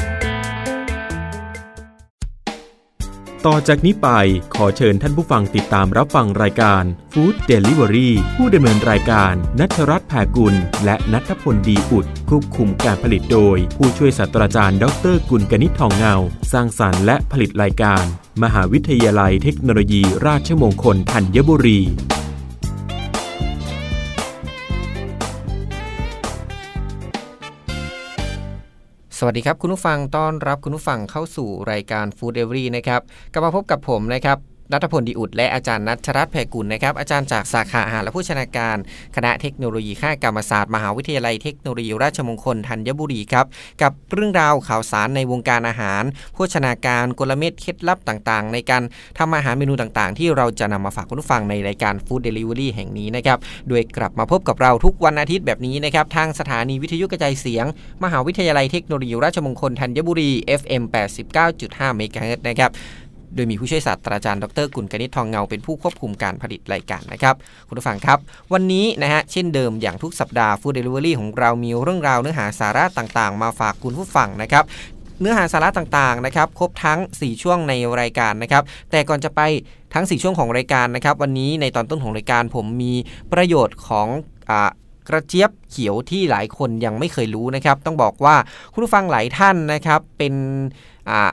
1991 ต่อจากนี้ไปขอเชิญท่านผู้ฟังติดตามรับฟังรายการ Food Delivery ผู้ดำเนินรายการนัทรัตน์แผ่กุล และนัทพลดีอุดควบคุมการผลิตโดย ผู้ช่วยศาสตราจารย์ ดรกุลกนิษฐ์ทองเงา สร้างสารรค์และผลิตรายการ มหาวิทยาลัยเทคโนโลยีราชมงคลธัญบุรี สวัสดีครับ คุณผู้ฟังต้อนรับคุณผู้ฟังเข้าสู่รายการ Food Every นะครับกลับมาพบกับผมนะครับ รัฐพลดีอุดและอาจารย์นัชรัตน์แพกุลนะครับอาจารย์จากสาขาอาหารและผู้ชนาการ คณะเทคโนโลยีข้ากรรมศาสตร์ มหาวิทยาลัยเทคโนโลยีราชมงคลธัญบุรีครับกับเรื่องราวข่าวสารในวงการอาหาร ผู้ชนาการกลเม็ดเคล็ดลับต่างๆ ในการทำอาหารเมนูต่างๆ ที่เราจะนำมาฝากคุณผู้ฟังในรายการฟู้ดเดลิเวอรี่แห่งนี้นะครับโดยกลับมาพบกับเราทุกวันอาทิตย์แบบนี้นะครับทางสถานีวิทยุกระจายเสียง มหาวิทยาลัยเทคโนโลยีราชมงคลธัญบุรี FM 89.5เมกะเฮิรตซ์นะครับ โดยมีผู้ช่วยศาสตราจารย์ดรกุลกนิษฐ์ทองเงาเป็นผู้ควบคุมการผลิตรายการนะครับ คุณผู้ฟังครับ วันนี้นะฮะเช่นเดิมอย่างทุกสัปดาห์ฟู้ดเดลิเวอรี่ของเรามีเรื่องราวเนื้อหาสาระต่างๆ มาฝากคุณผู้ฟังนะครับเนื้อหาสาระต่างๆ นะครับ ครบทั้ง 4 ช่วงในรายการนะครับ แต่ก่อนจะไปทั้ง 4 ช่วงของรายการนะครับ วันนี้ในตอนต้นของรายการผมมีประโยชน์ของอกระเจี๊ยบเขียวที่หลายคนยังไม่เคยรู้นะครับ ต้องบอกว่าคุณผู้ฟังหลายท่านนะครับ เป็นอ่า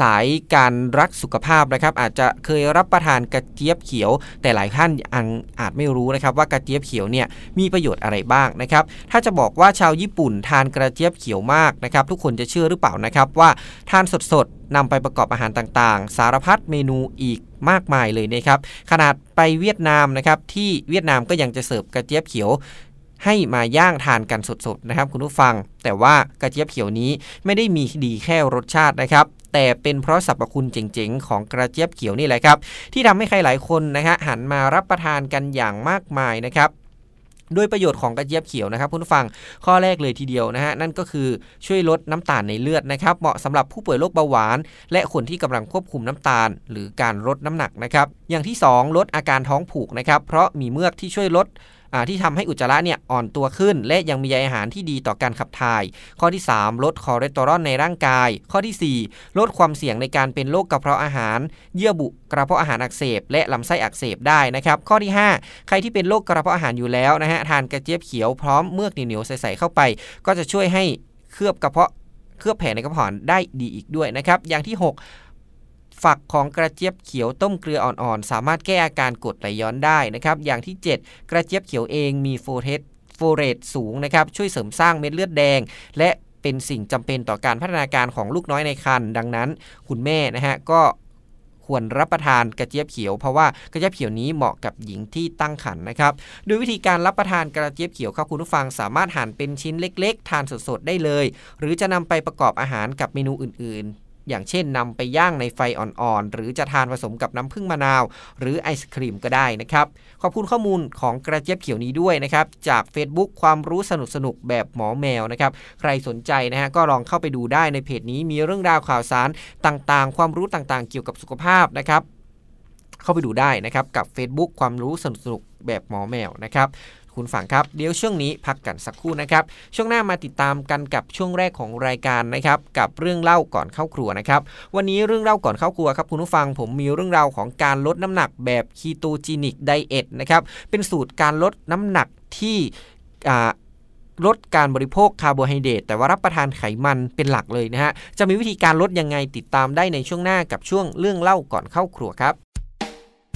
สายการรักสุขภาพนะครับ อาจจะเคยรับประทานกระเจี๊ยบเขียว แต่หลายท่านยังอาจไม่รู้นะครับว่ากระเจี๊ยบเขียวเนี่ยมีประโยชน์อะไรบ้างนะครับ ถ้าจะบอกว่าชาวญี่ปุ่นทานกระเจี๊ยบเขียวมากนะครับ ทุกคนจะเชื่อหรือเปล่านะครับว่าทานสดๆนำไปประกอบอาหารต่างๆ สารพัดเมนูอีกมากมายเลยนะครับ ขนาดไปเวียดนามนะครับที่เวียดนามก็ยังจะเสิร์ฟกระเจี๊ยบเขียวให้มาย่างทานกันสดๆนะครับคุณผู้ฟัง แต่ว่ากระเจี๊ยบเขียวนี้ไม่ได้มีดีแค่รสชาตินะครับ แต่เป็นเพราะสรรพคุณเจ๋งๆ ของกระเจี๊ยบเขียวนี่แหละครับ ที่ทำให้ใครหลายคนนะฮะหันมารับประทานกันอย่างมากมายนะครับโดยประโยชน์ของกระเจี๊ยบเขียวนะครับคุณผู้ฟังข้อแรกเลยทีเดียวนะฮะนั่นก็คือช่วยลดน้ำตาลในเลือดนะครับ เหมาะสำหรับผู้ป่วยโรคเบาหวาน และคนที่กำลังควบคุมน้ำตาล หรือการลดน้ำหนักนะครับ อย่างที่ 2 ลดอาการท้องผูกนะครับ เพราะมีเมือกที่ช่วยลด ที่ทำให้อุจจาระเนี่ยอ่อนตัวขึ้น และยังมีใยอาหารที่ดีต่อการขับถ่าย ข้อที่ 3 ลดคอเลสเตอรอลในร่างกาย ข้อที่ 4 ลดความเสี่ยงในการเป็นโรคกระเพาะอาหาร เยื่อบุกระเพาะอาหารอักเสบ และลำไส้อักเสบได้นะครับข้อที่ 5 ใครที่เป็นโรคกระเพาะอาหารอยู่แล้วนะฮะทานกระเจี๊ยบเขียวพร้อมเมือกเหนียวๆใสๆเข้าไป ก็จะช่วยให้เคลือบกระเพาะเคลือบแผลในกระเพาะได้ดีอีกด้วยนะครับอย่างที่ 6 ฝักของกระเจี๊ยบเขียวต้มเกลืออ่อนๆ สามารถแก้อาการกรดไหลย้อนได้นะครับ อย่างที่ 7 กระเจี๊ยบเขียวเองมีโฟเทส folate สูงนะครับ ช่วยเสริมสร้างเม็ดเลือดแดง และเป็นสิ่งจำเป็นต่อการพัฒนาการของลูกน้อยในครรภ์ดังนั้น คุณแม่นะฮะก็ควรรับประทานกระเจี๊ยบเขียวเพราะว่ากระเจี๊ยบเขียวนี้เหมาะกับหญิงที่ตั้งครรภ์นะครับ โดยวิธีการรับประทานกระเจี๊ยบเขียวครับคุณผู้ฟังสามารถหั่นเป็นชิ้นเล็ก ๆ ทานสดๆได้เลย หรือจะนำไปประกอบอาหารกับเมนูอื่น ๆ อย่างเช่นนำไปย่างในไฟอ่อนๆ หรือจะทานผสมกับน้ำผึ้งมะนาว หรือไอศครีมก็ได้นะครับ ขอบคุณข้อมูลของกระเจี๊ยบเขียวนี้ด้วยนะครับ จาก Facebook ความรู้สนุกๆแบบหมอแมวนะครับ ใครสนใจนะฮะก็ลองเข้าไปดูได้ในเพจนี้มีเรื่องราวข่าวสารต่างๆ ความรู้ต่างๆ เกี่ยวกับสุขภาพนะครับ เข้าไปดูได้นะครับกับ Facebook ความรู้สนุกๆแบบหมอแมวนะครับ คุณฟังครับ เดี๋ยวช่วงนี้พักกันสักครู่นะครับ ช่วงหน้ามาติดตามกันกับช่วงแรกของรายการนะครับกับเรื่องเล่าก่อนเข้าครัวนะครับ วันนี้เรื่องเล่าก่อนเข้าครัวครับคุณผู้ฟังผมมีเรื่องราวของการลดน้ำหนักแบบ ketogenic diet นะครับเป็นสูตรการลดน้ำหนักที่ลดการบริโภคคาร์โบไฮเดรตแต่ว่ารับประทานไขมันเป็นหลักเลยนะฮะ จะมีวิธีการลดยังไงติดตามได้ในช่วงหน้ากับช่วงเรื่องเล่าก่อนเข้าครัวครับ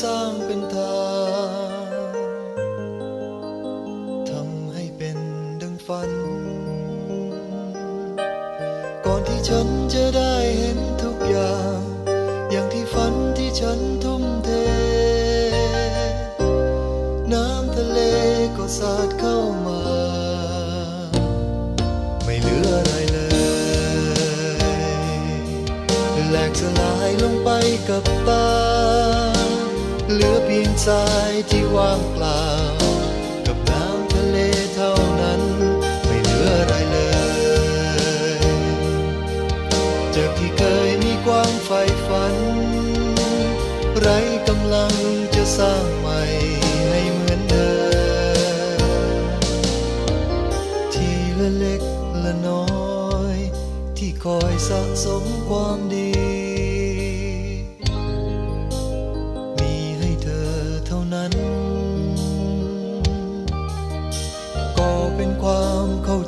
สร้างเป็นทางทำให้เป็นดังฝัน ก่อนที่ฉันจะได้เห็นทุกอย่าง อย่างที่ฝันที่ฉันทุ่มเท น้ำทะเลก็สาดเข้ามา ไม่เหลืออะไรเลยแหลกสลายลงไปกับ ใจที่ว่างเปล่า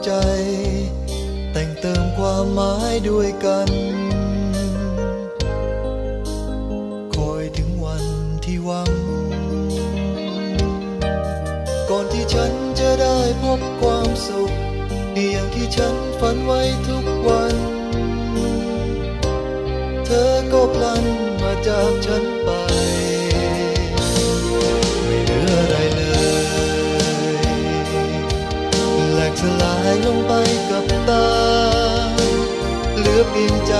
ใจ แต่งเติมความหมายด้วยกัน คอยถึงวันที่หวัง ก่อนที่ฉันจะได้พบความสุขอย่างที่ฉันฝันไว้ทุกวัน เธอก็พลันมาจากฉัน เหลือเพียงใจ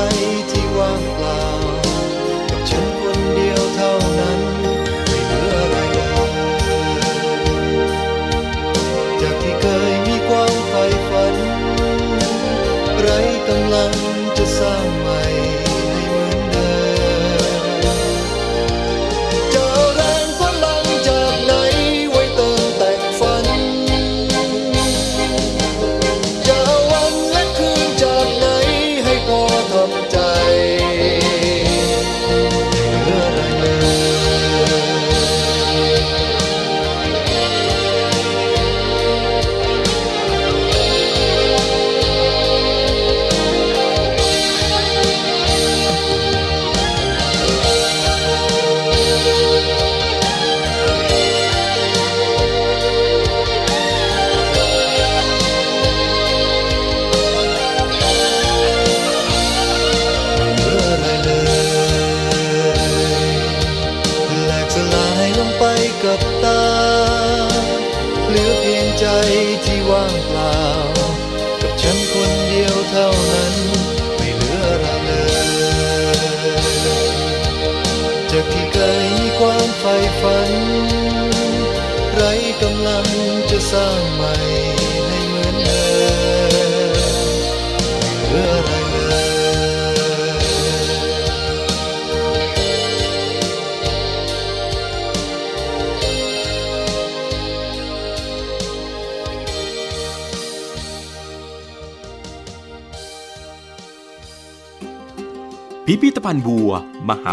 ที่ว่าง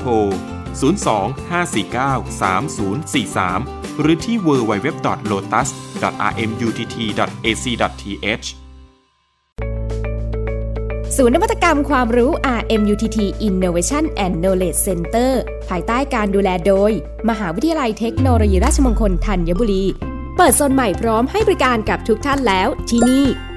โทร 02-549-3043 หรือที่ www.lotus.rmutt.ac.th ศูนย์นวัตกรรมความรู้ RMUTT Innovation and Knowledge Center ภายใต้การดูแลโดย มหาวิทยาลัยเทคโนโลยีราชมงคลธัญบุรี เปิดโซนใหม่พร้อมให้บริการกับทุกท่านแล้วที่นี่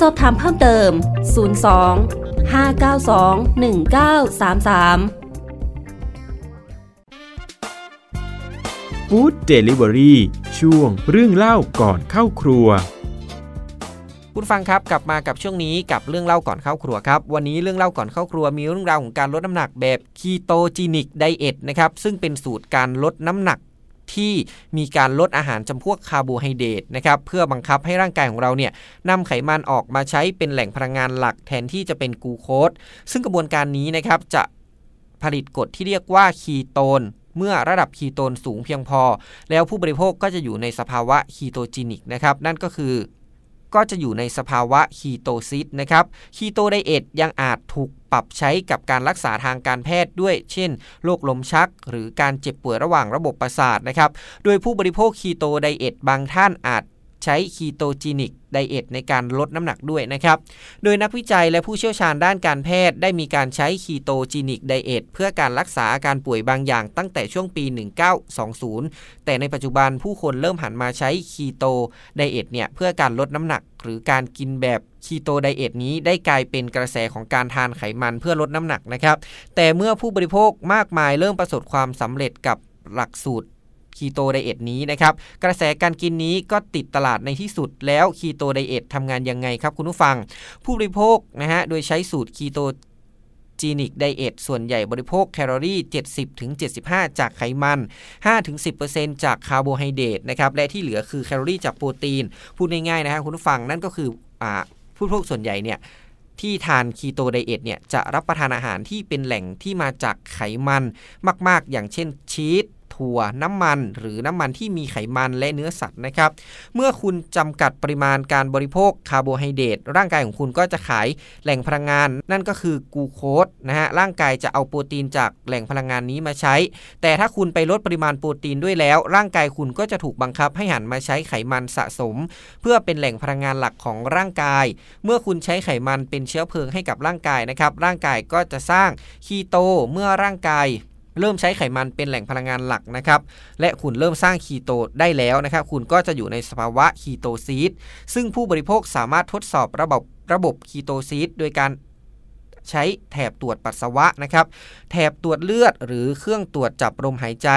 สอบถามเพิ่มเติม 02 592 1933ฟู้ดเดลิเวอรี่ช่วงเรื่องเล่าก่อนเข้าครัว คุณฟังครับกลับมากับช่วงนี้กับเรื่องเล่าก่อนเข้าครัวครับ วันนี้เรื่องเล่าก่อนเข้าครัวมีเรื่องราวของการลดน้ำหนักแบบ ketogenic diet นะครับซึ่งเป็นสูตรการลดน้ำหนัก ที่มีการลดอาหารจำพวกคาร์โบไฮเดรตนะครับเพื่อบังคับให้ร่างกายของเราเนี่ยนำไขมันออกมาใช้เป็นแหล่งพลังงานหลักแทนที่จะเป็นกูโคสซึ่งกระบวนการนี้นะครับจะผลิตกรดที่เรียกว่าคีโตนเมื่อระดับคีโตนสูงเพียงพอ แล้วผู้บริโภคก็จะอยู่ในสภาวะ ketogenic นะครับนั่นก็คือ ก็จะอยู่ในสภาวะ ketosis นะครับ keto diet ยังอาจถูกปรับใช้กับการรักษาทางการแพทย์ด้วย เช่นโรคลมชัก หรือการเจ็บป่วยระหว่างระบบประสาทนะครับ โดยผู้บริโภค keto diet บางท่านอาจ ใช้ ketogenic diet ในการลดน้ำหนักด้วยนะครับ โดยนักวิจัยและผู้เชี่ยวชาญด้านการแพทย์ได้มีการใช้ ketogenic diet เพื่อการรักษาอาการป่วยบางอย่างตั้งแต่ช่วงปี 1920 แต่ในปัจจุบันผู้คนเริ่มหันมาใช้ keto diet เนี่ยเพื่อการลดน้ำหนักหรือการกินแบบ keto diet นี้ได้กลายเป็นกระแสของการทานไขมันเพื่อลดน้ำหนักนะครับ แต่เมื่อผู้บริโภคมากมายเริ่มประสบความสำเร็จกับหลักสูตร keto diet นี้นะครับกระแสการกินนี้ก็ติดตลาดในที่สุดแล้ว keto diet ทำงานยังไงครับคุณผู้ฟัง ผู้บริโภคนะฮะโดยใช้สูตร ketogenic diet ส่วนใหญ่บริโภคแคลอรี่ 70-75 จากไขมัน 5-10%จากคาร์โบไฮเดรตนะครับและที่เหลือคือแคลอรี่จากโปรตีน พูดง่ายๆนะฮะคุณผู้ฟังนั่นก็คืออผู้บริโภคส่วนใหญ่เนี่ยที่ทาน keto diet เนี่ยจะรับประทานอาหารที่เป็นแหล่งที่มาจากไขมันมาก ๆ อย่างเช่นชีส ถั่วน้ำมัน หรือน้ำมันที่มีไขมันและเนื้อสัตว์นะครับ เมื่อคุณจำกัดปริมาณการบริโภคคาร์โบไฮเดรตร่างกายของคุณก็จะขาดแหล่งพลังงาน นั่นก็คือกูโคสนะฮะร่างกายจะเอาโปรตีนจากแหล่งพลังงานนี้มาใช้ แต่ถ้าคุณไปลดปริมาณโปรตีนด้วยแล้ว ร่างกายคุณก็จะถูกบังคับให้หันมาใช้ไขมันสะสม เพื่อเป็นแหล่งพลังงานหลักของร่างกาย เมื่อคุณใช้ไขมันเป็นเชื้อเพลิงให้กับร่างกายนะครับร่างกายก็จะสร้างคีโตเมื่อร่างกาย เริ่มใช้ไขมันเป็นแหล่งพลังงานหลักนะครับ และคุณเริ่มสร้างคีโตได้แล้วนะครับ คุณก็จะอยู่ในสภาวะ ketosis ซึ่งผู้บริโภคสามารถทดสอบระบบระบบ ketosis โดยการ ใช้แถบตรวจปัสสาวะนะครับแถบตรวจเลือด หรือเครื่องตรวจจับลมหายใจ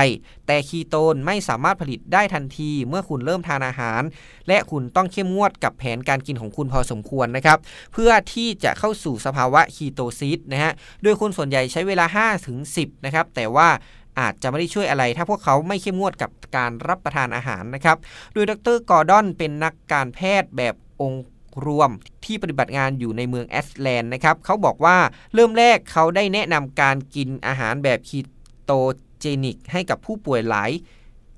แต่คีโตนไม่สามารถผลิตได้ทันทีเมื่อคุณเริ่มทานอาหาร และคุณต้องเข้มงวดกับแผนการกินของคุณพอสมควรนะครับเพื่อที่จะเข้าสู่สภาวะ ketosis นะฮะโดยคนส่วนใหญ่ใช้เวลา 5-10 นะครับแต่ว่าอาจจะไม่ได้ช่วยอะไรถ้าพวกเขาไม่เข้มงวดกับการรับประทานอาหารนะครับ โดยดรกอร์ดอนเป็นนักการแพทย์แบบองค์ รวมที่ปฏิบัติงานอยู่ในเมืองแอสแลนด์นะครับเขาบอกว่าเริ่มแรกเขาได้แนะนำการกินอาหารแบบ ketogenic ให้กับผู้ป่วยหลาย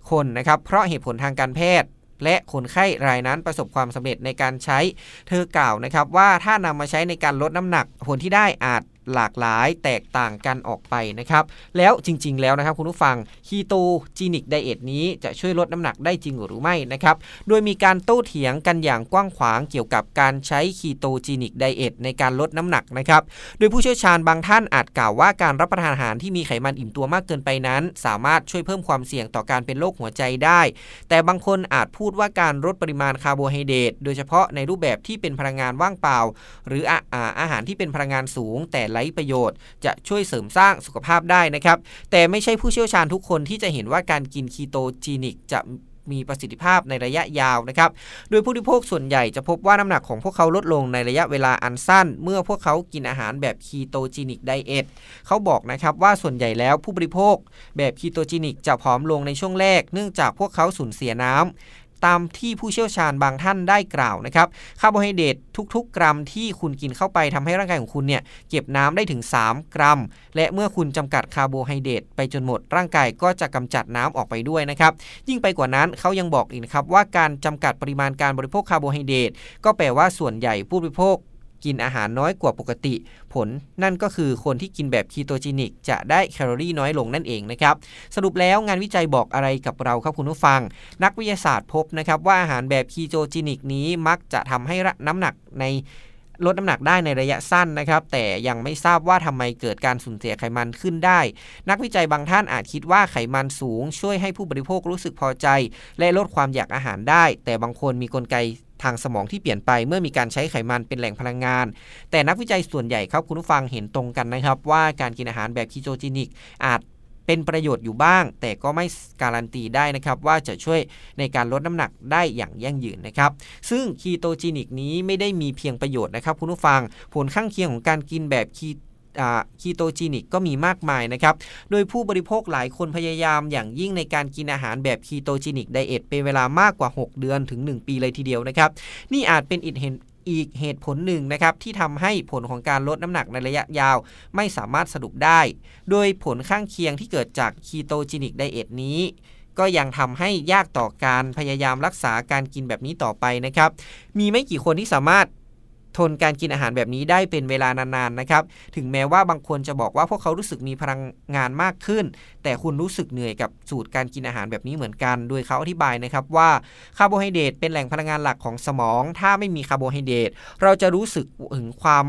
คนนะครับเพราะเหตุผลทางการแพทย์และคนไข้รายนั้นประสบความสำเร็จในการใช้ เธอกล่าวนะครับว่าถ้านำมาใช้ในการลดน้ำหนัก ผลที่ได้อาจ หลากหลายแตกต่างกันออกไปนะครับ แล้วจริง ๆ แล้วนะครับคุณผู้ฟัง ketogenic diet นี้จะช่วยลดน้ำหนักได้จริงหรือไม่นะครับ โดยมีการโต้เถียงกันอย่างกว้างขวางเกี่ยวกับการใช้ ketogenic diet ในการลดน้ำหนักนะครับ โดยผู้เชี่ยวชาญบางท่านอาจกล่าวว่าการรับประทานอาหารที่มีไขมันอิ่มตัวมากเกินไปนั้น สามารถช่วยเพิ่มความเสี่ยงต่อการเป็นโรคหัวใจได้ แต่บางคนอาจพูดว่าการลดปริมาณคาร์โบไฮเดรตโดยเฉพาะในรูปแบบที่เป็นพลังงานว่างเปล่า หรืออาอาหารที่เป็นพลังงานสูงแต่ไร้ประโยชน์ จะช่วยเสริมสร้างสุขภาพได้นะครับ แต่ไม่ใช่ผู้เชี่ยวชาญทุกคนที่จะเห็นว่าการกิน ketogenic จะมีประสิทธิภาพในระยะยาวนะครับ โดยผู้บริโภคส่วนใหญ่จะพบว่าน้ำหนักของพวกเขาลดลงในระยะเวลาอันสั้น เมื่อพวกเขากินอาหารแบบ ketogenic diet เขาบอกนะครับว่าส่วนใหญ่แล้วผู้บริโภคแบบ ketogenic จะผอมลงในช่วงแรก เนื่องจากพวกเขาสูญเสียน้ำ ตามที่ผู้เชี่ยวชาญบางท่านได้กล่าวนะครับคาร์โบไฮเดรตทุก ๆ กรัมที่คุณกินเข้าไปทำให้ร่างกายของคุณเนี่ยเก็บน้ำได้ถึง 3 กรัม และเมื่อคุณจำกัดคาร์โบไฮเดรตไปจนหมดร่างกายก็จะกำจัดน้ำออกไปด้วยนะครับยิ่งไปกว่านั้นเขายังบอกอีกนะครับว่าการจำกัดปริมาณการบริโภคคาร์โบไฮเดรตก็แปลว่าส่วนใหญ่ผู้บริโภค กินอาหารน้อยกว่าปกติ ผลนั่นก็คือคนที่กินแบบ ketogenic จะได้แคลอรี่น้อยลงนั่นเองนะครับ สรุปแล้วงานวิจัยบอกอะไรกับเราครับคุณผู้ฟัง นักวิทยาศาสตร์พบนะครับว่าอาหารแบบ ketogenic นี้มักจะทำให้น้ำหนักในลดน้ำหนักได้ในระยะสั้นนะครับ แต่ยังไม่ทราบว่าทำไมเกิดการสูญเสียไขมันขึ้นได้ นักวิจัยบางท่านอาจคิดว่าไขมันสูง ช่วยให้ผู้บริโภครู้สึกพอใจ และลดความอยากอาหารได้ แต่บางคนมีกลไก ทางสมองที่เปลี่ยนไปเมื่อมีการใช้ไขมันเป็นแหล่งพลังงาน แต่นักวิจัยส่วนใหญ่ครับคุณผู้ฟังเห็นตรงกันนะครับ ว่าการกินอาหารแบบ ketogenicอาจเป็นประโยชน์อยู่บ้าง แต่ก็ไม่การันตีได้นะครับ ว่าจะช่วยในการลดน้ำหนักได้อย่างยั่งยืนนะครับ ซึ่ง ketogenic นี้ไม่ได้มีเพียงประโยชน์นะครับคุณผู้ฟังผลข้างเคียงของการกินแบบคี ketogenic ก็มีมากมายนะครับ โดยผู้บริโภคหลายคนพยายามอย่างยิ่งในการกินอาหารแบบ ketogenic diet เป็นเวลามากกว่า 6 เดือนถึง 1 ปีเลยทีเดียวนะครับ นี่อาจเป็นอีกเห็นอีกเหตุผลหนึ่งนะครับที่ทำให้ผลของการลดน้ำหนักในระยะยาวไม่สามารถสรุปได้ โดยผลข้างเคียงที่เกิดจาก ketogenic diet นี้ ก็ยังทำให้ยากต่อการพยายามรักษาการกินแบบนี้ต่อไปนะครับ มีไม่กี่คนที่สามารถ ทนการกินอาหารแบบนี้ได้เป็นเวลานานๆนะครับ ถึงแม้ว่าบางคนจะบอกว่าพวกเขารู้สึกมีพลังงานมากขึ้น แต่คุณรู้สึกเหนื่อยกับสูตรการกินอาหารแบบนี้เหมือนกัน โดยเขาอธิบายนะครับว่าคาร์โบไฮเดรตเป็นแหล่งพลังงานหลักของสมอง ถ้าไม่มีคาร์โบไฮเดรตเราจะรู้สึกถึงความ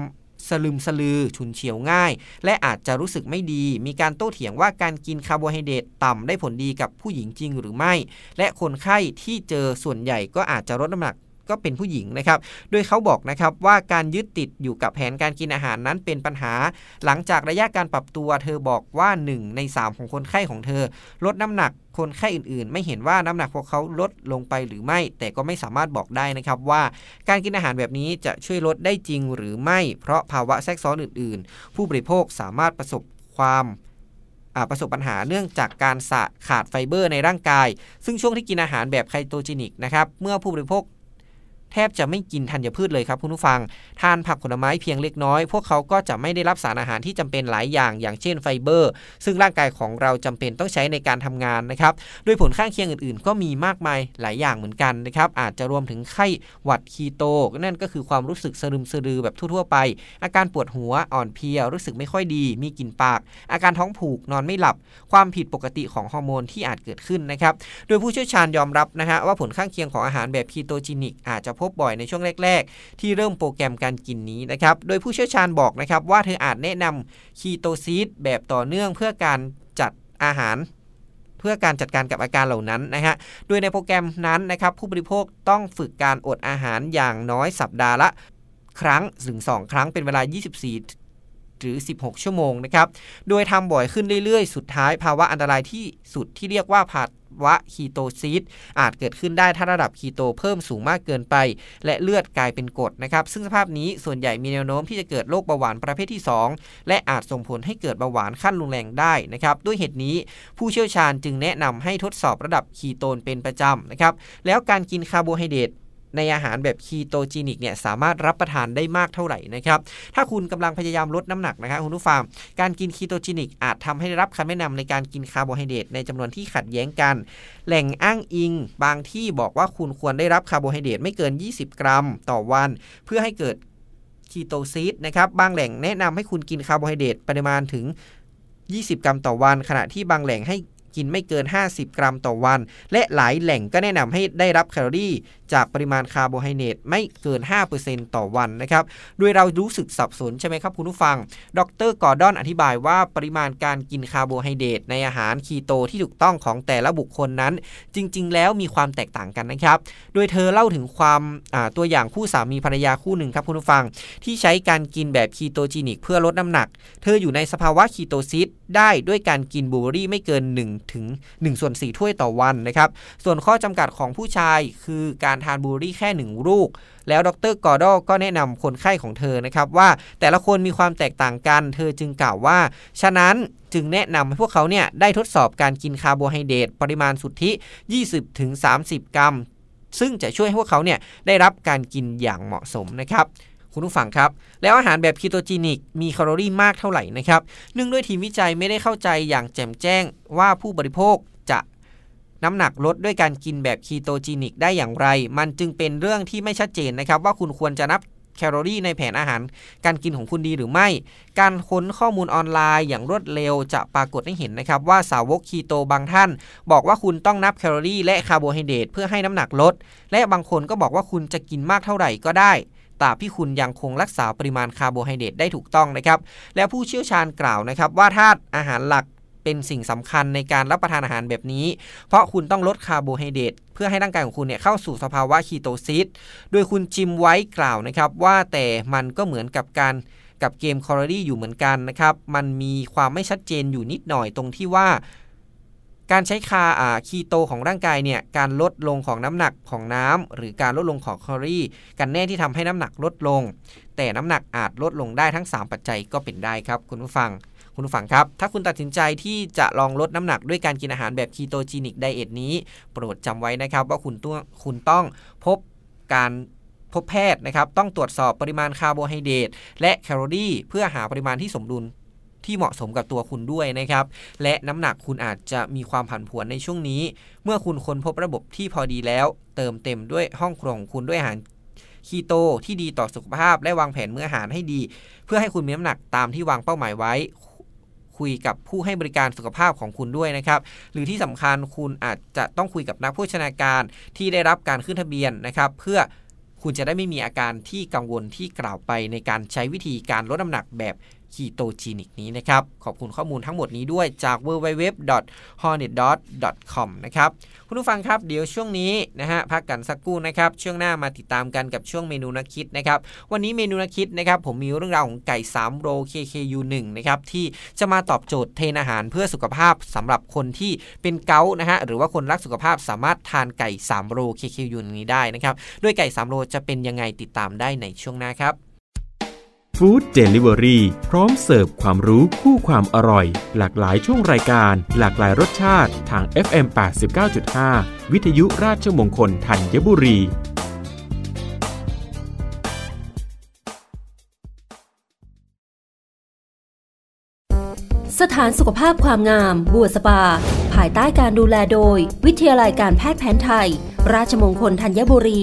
สลึมสลือฉุนเฉียวง่าย และอาจจะรู้สึกไม่ดี มีการโต้เถียงว่าการกินคาร์โบไฮเดรตต่ำได้ผลดีกับผู้หญิงจริงหรือไม่ และคนไข้ที่เจอส่วนใหญ่ก็อาจจะลดน้ำหนัก ก็เป็นผู้หญิงนะครับ โดยเขาบอกนะครับว่าการยึดติดอยู่กับแผนการกินอาหารนั้นเป็นปัญหา หลังจากระยะการปรับตัว เธอบอกว่า 1 ใน 3 ของคนไข้ของเธอ ลดน้ำหนักคนไข้อื่นๆ ไม่เห็นว่าน้ำหนักพวกเขาลดลงไปหรือไม่ แต่ก็ไม่สามารถบอกได้นะครับว่าการกินอาหารแบบนี้จะช่วยลดได้จริงหรือไม่ เพราะภาวะแทรกซ้อนอื่น ๆ ผู้บริโภคสามารถประสบความประสบปัญหาเนื่องจากการสะขาดไฟเบอร์ในร่างกาย ซึ่งช่วงที่กินอาหารแบบ ketogenic นะครับ เมื่อผู้บริโภค แทบจะไม่กินธัญพืชเลยครับคุณผู้ฟัง ทานผักผลไม้เพียงเล็กน้อย พวกเขาก็จะไม่ได้รับสารอาหารที่จำเป็นหลายอย่าง อย่างเช่นไฟเบอร์ ซึ่งร่างกายของเราจำเป็นต้องใช้ในการทำงานนะครับโดยผลข้างเคียงอื่นๆ ก็มีมากมายหลายอย่างเหมือนกันนะครับอาจจะรวมถึงไข้หวัดคีโต นั่นก็คือความรู้สึกสะลึมสะลือแบบทั่วๆไป อาการปวดหัวอ่อนเพลียรู้สึกไม่ค่อยดี มีกลิ่นปาก อาการท้องผูกนอนไม่หลับ ความผิดปกติของฮอร์โมนที่อาจเกิดขึ้นนะครับโดยผู้เชี่ยวชาญยอมรับนะฮะว่าผลข้างเคียงของอาหารแบบ ketogenic อาจจะพบบ่อยในช่วงแรก ๆ ที่เริ่มโปรแกรมการกินนี้นะครับ โดยผู้เชี่ยวชาญบอกนะครับว่าเธออาจแนะนำ ketosis แบบต่อเนื่องเพื่อการจัดอาหารเพื่อการจัดการกับอาการเหล่านั้นนะฮะ โดยในโปรแกรมนั้นนะครับผู้บริโภคต้องฝึกการอดอาหารอย่างน้อยสัปดาห์ละ ครั้งถึง 2 ครั้งเป็นเวลา 24 หรือ 16 ชั่วโมงนะครับ โดยทำบ่อยขึ้นเรื่อยๆ สุดท้ายภาวะอันตรายที่สุดที่เรียกว่าผา วะคีโตซีดอาจเกิดขึ้นได้ถ้าระดับคีโตเพิ่มสูงมากเกินไป และเลือดกลายเป็นกรดนะครับ ซึ่งสภาพนี้ส่วนใหญ่มีแนวโน้มที่จะเกิดโรคเบาหวานประเภทที่ 2 และอาจส่งผลให้เกิดเบาหวานขั้นรุนแรงได้นะครับ ด้วยเหตุนี้ผู้เชี่ยวชาญจึงแนะนำให้ทดสอบระดับคีโตนเป็นประจำนะครับ แล้วการกินคาร์โบไฮเดรต ในอาหารแบบ ketogenic เนี่ยสามารถรับประทานได้มากเท่าไหร่นะครับ ถ้าคุณกำลังพยายามลดน้ำหนักนะครับคุณผู้ฟังการกิน ketogenic อาจทำให้ได้รับคำแนะนำในการกินคาร์โบไฮเดรตในจำนวนที่ขัดแย้งกัน แหล่งอ้างอิง บางที่บอกว่าคุณควรได้รับคาร์โบไฮเดรตไม่เกิน 20 กรัม ต่อวัน เพื่อให้เกิด ketosis นะครับบางแหล่งแนะนำให้คุณกินคาร์โบไฮเดรตปริมาณถึง 20 กรัมต่อวัน ขณะที่บางแหล่งให้กินไม่เกิน 50 กรัมต่อวัน และหลายแหล่งก็แนะนำให้ได้รับแคลอรี่ จากปริมาณคาร์โบไฮเดรตไม่เกิน 5%ต่อวันนะครับ โดยเรารู้สึกสับสนใช่ไหมครับคุณผู้ฟัง ดรกอร์ดอนอธิบายว่าปริมาณการกินคาร์โบไฮเดรตในอาหารคีโตที่ถูกต้องของแต่ละบุคคลนั้น จริง ๆ แล้วมีความแตกต่างกันนะครับ โดยเธอเล่าถึงความตัวอย่างคู่สามีภรรยาคู่หนึ่งครับคุณผู้ฟัง ที่ใช้การกินแบบ ketogenic เพื่อลดน้ำหนัก เธออยู่ในสภาวะ ketosis ได้ด้วยการกินบลูเบอรี่ไม่เกิน1ถึง1ส่วน4ถ้วยต่อวันนะครับ ส่วนข้อจำกัดของผู้ชายคือการทานบลูเบอรี่แค่ 1 ลูก แล้วดรกอร์ดอนก็แนะนำคนไข้ของเธอนะครับว่าแต่ละคนมีความแตกต่างกัน เธอจึงกล่าวว่า ฉะนั้นจึงแนะนำให้พวกเขาเนี่ยได้ทดสอบการกินคาร์โบไฮเดรตปริมาณสุทธิ 20-30 กรัม ซึ่งจะช่วยให้พวกเขาเนี่ยได้รับการกินอย่างเหมาะสมนะครับคุณผู้ฟังครับ แล้วอาหารแบบคีโตจีนิกมีแคลอรี่มากเท่าไหร่นะครับเนื่องด้วยทีมวิจัยไม่ได้เข้าใจอย่างแจ่มแจ้งว่าผู้บริโภค น้ำหนักลดด้วยการกินแบบคีโตจีนิกได้อย่างไร มันจึงเป็นเรื่องที่ไม่ชัดเจนนะครับ ว่าคุณควรจะนับแคลอรี่ในแผนอาหาร การกินของคุณดีหรือไม่ การค้นข้อมูลออนไลน์อย่างรวดเร็วจะปรากฏให้เห็นนะครับ ว่าสาวกคีโตบางท่าน บอกว่าคุณต้องนับแคลอรี่และคาร์โบไฮเดรตเพื่อให้น้ำหนักลด และบางคนก็บอกว่าคุณจะกินมากเท่าไหร่ก็ได้ตราบที่คุณยังคงรักษาปริมาณคาร์โบไฮเดรตได้ถูกต้องนะครับ แล้วผู้เชี่ยวชาญกล่าวนะครับว่าธาตุอาหารหลัก เป็นสิ่งสำคัญในการรับประทานอาหารแบบนี้ เพราะคุณต้องลดคาร์โบไฮเดรตเพื่อให้ร่างกายของคุณเนี่ยเข้าสู่สภาวะคีโตซิส โดยคุณจิมไว้กล่าวนะครับว่าแต่มันก็เหมือนกับการกับเกมคอร์รี่อยู่เหมือนกันนะครับ มันมีความไม่ชัดเจนอยู่นิดหน่อยตรงที่ว่า การใช้คาอ่าคีโตของร่างกายเนี่ย การลดลงของน้ำหนักของน้ำหรือการลดลงของแคลอรี่ กันแน่ที่ทำให้น้ำหนักลดลง แต่น้ำหนักอาจลดลงได้ทั้ง 3 ปัจจัยก็เป็นได้ครับคุณผู้ฟัง คุณผู้ฟังครับ ถ้าคุณตัดสินใจที่จะลองลดน้ำหนักด้วยการกินอาหารแบบ ketogenic diet นี้ โปรดจำไว้นะครับว่าคุณต้องคุณต้องพบการพบแพทย์นะครับ ต้องตรวจสอบปริมาณคาร์โบไฮเดรตและแคลอรี่ เพื่อหาปริมาณที่สมดุลที่เหมาะสมกับตัวคุณด้วยนะครับ และน้ำหนักคุณอาจจะมีความผันผวนในช่วงนี้ เมื่อคุณค้นพบระบบที่พอดีแล้ว เติมเต็มด้วยห้องครัวของคุณด้วยอาหารคีโตที่ดีต่อสุขภาพ และวางแผนเมื้ออาหารให้ดี เพื่อให้คุณมีน้ำหนักตามที่วางเป้าหมายไว้ คุยกับผู้ให้บริการสุขภาพของคุณด้วยนะครับ หรือที่สำคัญคุณอาจจะต้องคุยกับนักโภชนาการที่ได้รับการขึ้นทะเบียนนะครับ เพื่อคุณจะได้ไม่มีอาการที่กังวลที่กล่าวไปในการใช้วิธีการลดน้ำหนักแบบ คีโตจีนิกนี้นะครับ ขอบคุณข้อมูลทั้งหมดนี้ด้วยจาก www.hornet.com นะครับคุณผู้ฟังครับเดี๋ยวช่วงนี้นะฮะพักกันสักครู่นะครับช่วงหน้ามาติดตามกันกับช่วงเมนูนักคิดนะครับวันนี้เมนูนักคิดนะครับผมมีเรื่องราวของไก่3โร KKU1 นะครับที่จะมาตอบโจทย์เทนอาหารเพื่อสุขภาพสำหรับคนที่เป็นเกาต์นะฮะหรือว่าคนรักสุขภาพสามารถทานไก่3โร KKU1 นี้ได้นะครับด้วยไก่3โรจะเป็นยังไงติดตามได้ในช่วงหน้าครับ ฟู้ดเดลิเวอรี่พร้อมเสิร์ฟความรู้คู่ความอร่อย หลากหลายช่วงรายการ หลากหลายรสชาติทาง FM 89.5 วิทยุราชมงคลธัญบุรี สถานสุขภาพความงาม บัวสปา ภายใต้การดูแลโดย วิทยาลัยการแพทย์แผนไทย ราชมงคลธัญบุรี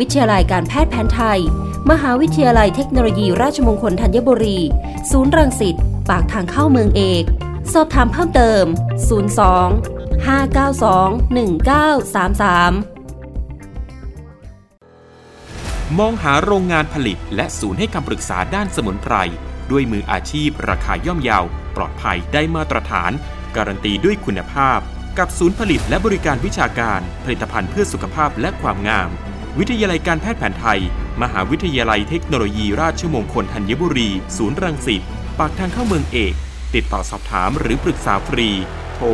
วิทยาลัยการแพทย์แผนไทย มหาวิทยาลัยเทคโนโลยีราชมงคลธัญบุรี ศูนย์รังสิต ปากทางเข้าเมืองเอก สอบถามเพิ่มเติม 02 592 1933 มองหาโรงงานผลิตและศูนย์ให้คำปรึกษาด้านสมุนไพร ด้วยมืออาชีพราคาย่อมเยาปลอดภัยได้มาตรฐาน การันตีด้วยคุณภาพ กับศูนย์ผลิตและบริการวิชาการ ผลิตภัณฑ์เพื่อสุขภาพและความงาม วิทยาลัยการแพทย์แผนไทย มหาวิทยาลัยเทคโนโลยีราชมงคลธัญบุรี ศูนย์รังสิต ปากทางเข้าเมืองเอก ติดต่อสอบถามหรือปรึกษาฟรี โทร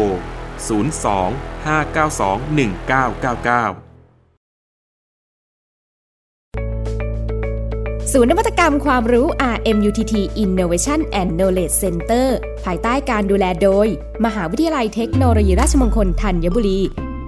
02 592 1999ศูนย์นวัตกรรมความรู้ RMUTT Innovation and Knowledge Center ภายใต้การดูแลโดย มหาวิทยาลัยเทคโนโลยีราชมงคลธัญบุรี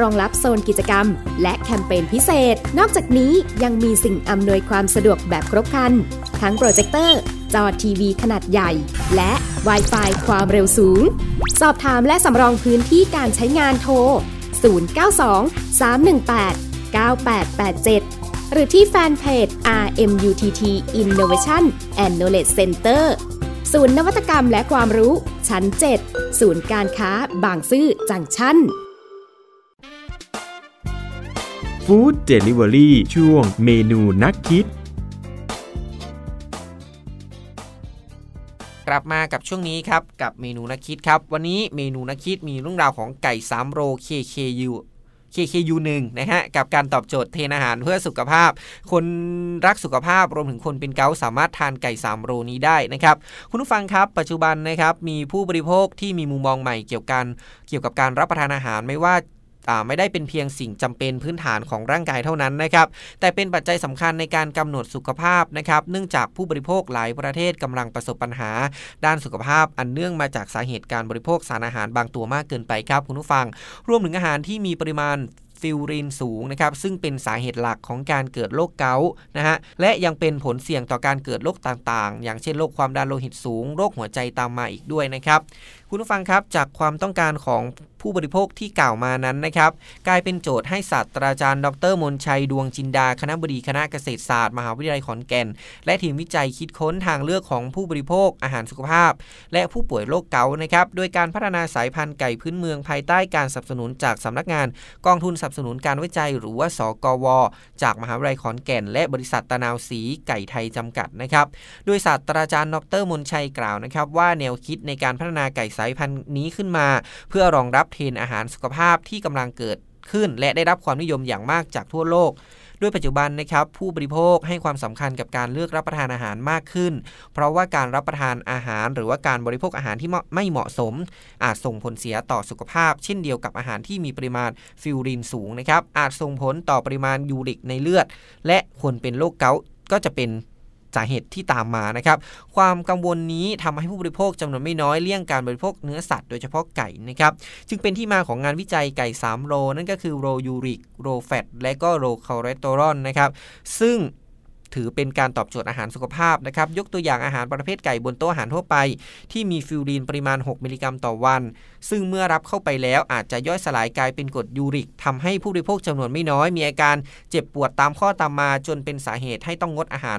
รองรับโซนกิจกรรม และแคมเปญพิเศษ นอกจากนี้ยังมีสิ่งอำนวยความสะดวกแบบครบครัน ทั้งโปรเจคเตอร์ จอทีวีขนาดใหญ่ และ w i ไฟความเร็วสูง สอบถามและสำรองพื้นที่การใช้งานโทร 092 318 9887หรือที่แฟนเพจ RMUTT Innovation and Knowledge Center ศูนย์นวัตกรรมและความรู้ ชั้น 7 ศูนย์การค้าบางซื่อจังชั้น ฟู้ดเดลิเวอรี่ช่วงเมนูนักคิด กลับมากับช่วงนี้ครับ กับเมนูนักคิดครับ วันนี้เมนูนักคิดมีเรื่องราวของไก่3โร KKU KKU1 นะฮะกับการตอบโจทย์เทนอาหารเพื่อสุขภาพ คนรักสุขภาพรวมถึงคนเป็นเกาสามารถทานไก่ 3 โรนี้ได้นะครับคุณผู้ฟังครับปัจจุบันนะครับมีผู้บริโภคที่มีมุมมองใหม่เกี่ยวกันเกี่ยวกับการรับประทานอาหารไม่ว่า ไม่ได้เป็นเพียงสิ่งจำเป็นพื้นฐานของร่างกายเท่านั้นนะครับ แต่เป็นปัจจัยสำคัญในการกำหนดสุขภาพนะครับ เนื่องจากผู้บริโภคหลายประเทศกำลังประสบปัญหา ด้านสุขภาพอันเนื่องมาจากสาเหตุการบริโภคสารอาหารบางตัวมากเกินไปครับคุณผู้ฟัง รวมถึงอาหารที่มีปริมาณพิวรีนสูงนะครับซึ่งเป็นสาเหตุหลักของการเกิดโรคเกาต์นะฮะและยังเป็นผลเสี่ยงต่อการเกิดโรคต่างๆ อย่างเช่นโรคความดันโลหิตสูง โรคหัวใจตามมาอีกด้วยนะครับ คุณผู้ฟังครับจากความต้องการของผู้บริโภคที่กล่าวมานั้นนะครับ กลายเป็นโจทย์ให้ศาสตราจารย์ ดร.มนต์ชัยดวงจินดา คณบดีคณะเกษตรศาสตร์ มหาวิทยาลัยขอนแก่น และทีมวิจัยคิดค้นทางเลือกของผู้บริโภคอาหารสุขภาพ และผู้ป่วยโรคเกาต์นะครับโดยการพัฒนาสายพันธุ์ไก่พื้นเมืองภายใต้การสนับสนุนจากสำนักงาน กองทุนสนับสนุนการวิจัย หรือว่าสกว จากมหาวิทยาลัยขอนแก่น และบริษัทตะนาวสีไก่ไทยจำกัดนะครับโดยศาสตราจารย์ ดรมนชัยกล่าวนะครับว่าแนวคิดในการพัฒนาไก่สายพันธุ์นี้ขึ้นมา เพื่อรองรับเทรนอาหารสุขภาพที่กำลังเกิดขึ้น และได้รับความนิยมอย่างมากจากทั่วโลกด้วยปัจจุบันนะครับผู้บริโภคให้ความสำคัญกับการเลือกรับประทานอาหารมากขึ้น เพราะว่าการรับประทานอาหาร หรือว่าการบริโภคอาหารที่ไม่เหมาะสม อาจส่งผลเสียต่อสุขภาพ เช่นเดียวกับอาหารที่มีปริมาณพิวรีนสูงนะครับอาจส่งผลต่อปริมาณยูริกในเลือด และคนเป็นโรคเกาต์ก็จะเป็น สาเหตุที่ตามมานะครับ ความกังวลนี้ทำให้ผู้บริโภคจำนวนไม่น้อยเลี่ยงการบริโภคเนื้อสัตว์โดยเฉพาะไก่นะครับ จึงเป็นที่มาของงานวิจัยไก่ 3 low นั่นก็คือ low uric low fat และก็ low cholesterol นะครับ ซึ่งถือเป็นการตอบโจทย์อาหารสุขภาพนะครับ ยกตัวอย่างอาหารประเภทไก่บนโต๊ะอาหารทั่วไป ที่มีพิวรีนปริมาณ 6 มิลลิกรัมต่อวัน ซึ่งเมื่อรับเข้าไปแล้วอาจจะย่อยสลายกลายเป็นกรดยูริกทำให้ผู้บริโภคจำนวนไม่น้อย มีอาการเจ็บปวดตามข้อตามมาจนเป็นสาเหตุให้ต้องงดอาหาร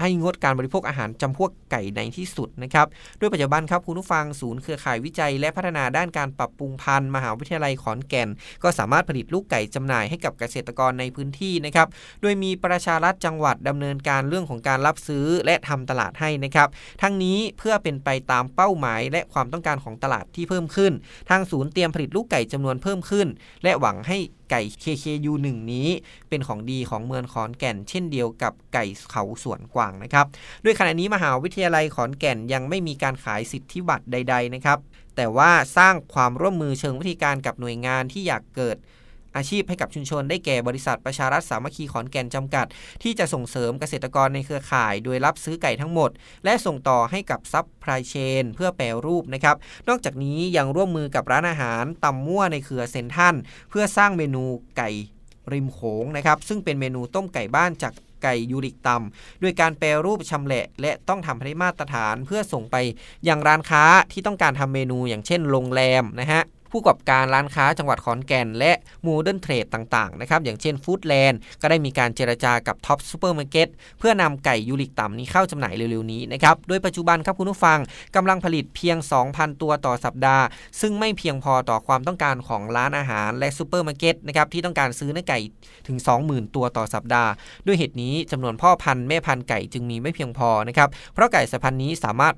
ให้งดการบริโภคอาหารจำพวกไก่ในที่สุดนะครับด้วยปัจจุบันครับคุณผู้ฟังศูนย์เครือข่ายวิจัย และพัฒนาด้านการปรับปรุงพันธุ์มหาวิทยาลัยขอนแก่น ก็สามารถผลิตลูกไก่จำหน่ายให้กับเกษตรกรในพื้นที่นะครับโดยมีประชารัฐจังหวัดดำเนินการเรื่องของการรับซื้อและทำตลาดให้นะครับทั้งนี้เพื่อเป็นไปตามเป้าหมาย และความต้องการของตลาดที่เพิ่มขึ้น ทางศูนย์เตรียมผลิตลูกไก่จำนวนเพิ่มขึ้น และหวังให้ ไก่ KKU1 นี้ เป็นของดีของเมืองขอนแก่น เช่นเดียวกับไก่เขาสวนกวางนะครับด้วยขณะนี้มหาวิทยาลัยขอนแก่นยังไม่มีการขายสิทธิบัตรใด ๆ นะครับ แต่ว่าสร้างความร่วมมือเชิงวิธีการกับหน่วยงานที่อยากเกิด อาชีพให้กับชุมชนได้แก่บริษัทประชารัฐสามัคคีขอนแก่นจำกัด ที่จะส่งเสริมเกษตรกรในเครือข่าย โดยรับซื้อไก่ทั้งหมด และส่งต่อให้กับซับไพรเชน เพื่อแปรรูปนะครับ นอกจากนี้ยังร่วมมือกับร้านอาหารตำมั่วในเครือเซนทันเพื่อสร้างเมนูไก่ริมโขงนะครับซึ่งเป็นเมนูต้มไก่บ้านจากไก่ยูริกตำด้วยการแปรรูปชำแหละ และต้องทำให้มาตรฐานเพื่อส่งไปยังร้านค้าที่ต้องการทำเมนูอย่างเช่นโรงแรมนะฮะ ผู้ประกอบการร้านค้าจังหวัดขอนแก่น และmodern trade ต่างๆนะครับอย่างเช่น Foodland ก็ได้มีการเจรจากับ Tops ซูเปอร์มาร์เก็ตเพื่อนำไก่ยูริกต่ำนี้เข้าจำหน่ายเร็วๆนี้นะครับโดยปัจจุบันครับคุณผู้ฟังกำลังผลิตเพียง 2,000 ตัวต่อสัปดาห์ ซึ่งไม่เพียงพอต่อความต้องการของร้านอาหารและซูเปอร์มาร์เก็ตนะครับที่ต้องการซื้อเนื้อไก่ถึง 20,000 ตัวต่อสัปดาห์ ด้วยเหตุนี้จำนวนพ่อพันธุ์แม่พันธุ์ไก่จึงมีไม่เพียงพอนะครับเพราะไก่สายพันธุ์นี้สามารถ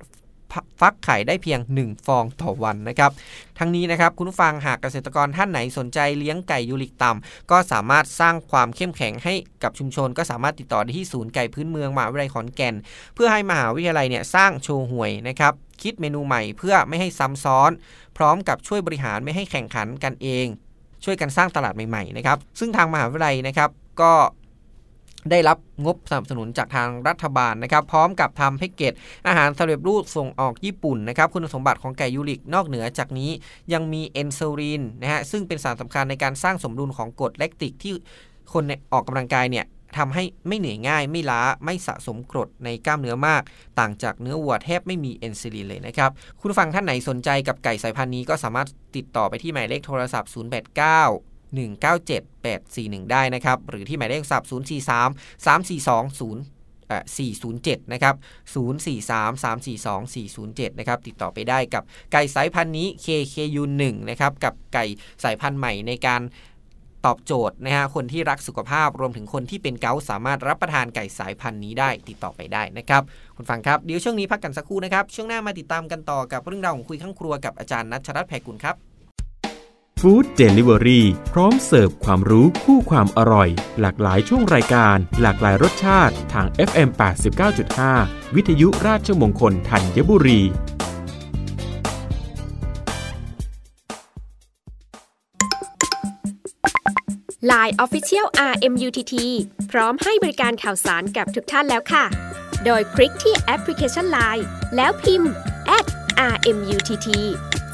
ฟักไข่ได้เพียง 1 ฟองต่อวันนะครับ ทั้งนี้นะครับคุณผู้ฟังหากเกษตรกรท่านไหนสนใจเลี้ยงไก่ยูริกต่ำก็สามารถสร้างความเข้มแข็งให้กับชุมชน ก็สามารถติดต่อได้ที่ศูนย์ไก่พื้นเมืองมหาวิทยาลัยขอนแก่น เพื่อให้มหาวิทยาลัยเนี่ยสร้างโชว์หวยนะครับคิดเมนูใหม่เพื่อไม่ให้ซ้ำซ้อน พร้อมกับช่วยบริหารไม่ให้แข่งขันกันเอง ช่วยกันสร้างตลาดใหม่ๆนะครับซึ่งทางมหาวิทยาลัยนะครับก็ ได้รับงบสนับสนุนจากทางรัฐบาลนะครับ พร้อมกับทำแพ็กเกจอาหารสำเร็จรูปส่งออกญี่ปุ่นนะครับ คุณสมบัติของไก่ยูริกนอกเหนือจากนี้ยังมีเอนโซลีนนะฮะซึ่งเป็นสารสำคัญในการสร้างสมดุลของกรดแลคติกที่คนออกกำลังกายเนี่ยทำให้ไม่เหนื่อยง่าย ไม่ล้าไม่สะสมกรดในกล้ามเนื้อมาก ต่างจากเนื้อวัวแทบไม่มีเอนซิลีนเลยนะครับ คุณฟังท่านไหนสนใจกับไก่สายพันธุ์นี้ก็สามารถติดต่อไปที่หมายเลขโทรศัพท์ 089 197841 ได้นะครับ หรือที่หมายเลขโทรศัพท์ 043 342 0 407 นะครับ 043-342-407 นะครับ ติดต่อไปได้กับไก่สายพันธุ์นี้ KKU1 นะครับ กับไก่สายพันธุ์ใหม่ในการตอบโจทย์นะฮะ คนที่รักสุขภาพรวมถึงคนที่เป็นเกาสามารถรับประทานไก่สายพันธุ์นี้ได้ติดต่อไปได้นะครับ คุณฟังครับ เดี๋ยวช่วงนี้พักกันสักครู่นะครับ ช่วงหน้ามาติดตามกันต่อกับเรื่องราวของคุยข้างครัวกับอาจารย์นัชรัตน์แพรกุลครับ ฟู้ดเดลิเวอรี่พร้อมเสิร์ฟความรู้คู่ความอร่อย หลากหลายช่วงรายการ หลากหลายรสชาติทาง FM 89.5 วิทยุราชมงคลธัญบุรี Line Official RMUTT พร้อมให้บริการข่าวสารกับทุกท่านแล้วค่ะ โดยคลิกที่แอปพลิเคชัน Line แล้วพิมพ์ @RMUTT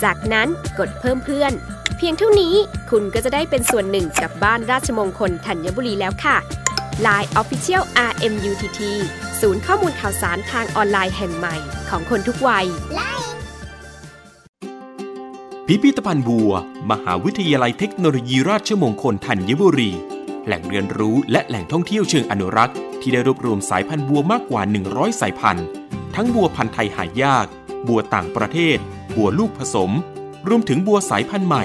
จากนั้นกดเพิ่มเพื่อน เพียงเท่านี้คุณก็จะได้เป็นส่วนหนึ่งกับบ้านราชมงคลธัญบุรีแล้วค่ะ Line Official RMUTT ศูนย์ข้อมูลข่าวสารทางออนไลน์แห่งใหม่ของคนทุกวัย พิพิธภัณฑ์บัว มหาวิทยาลัยเทคโนโลยีราชมงคลธัญบุรี แหล่งเรียนรู้และแหล่งท่องเที่ยวเชิงอนุรักษ์ ที่ได้รวบรวมสายพันธุ์บัวมากกว่า 100 สายพันธุ์ ทั้งบัวพันธุ์ไทยหายาก บัวต่างประเทศ บัวลูกผสม รวมถึงบัวสายพันธุ์ใหม่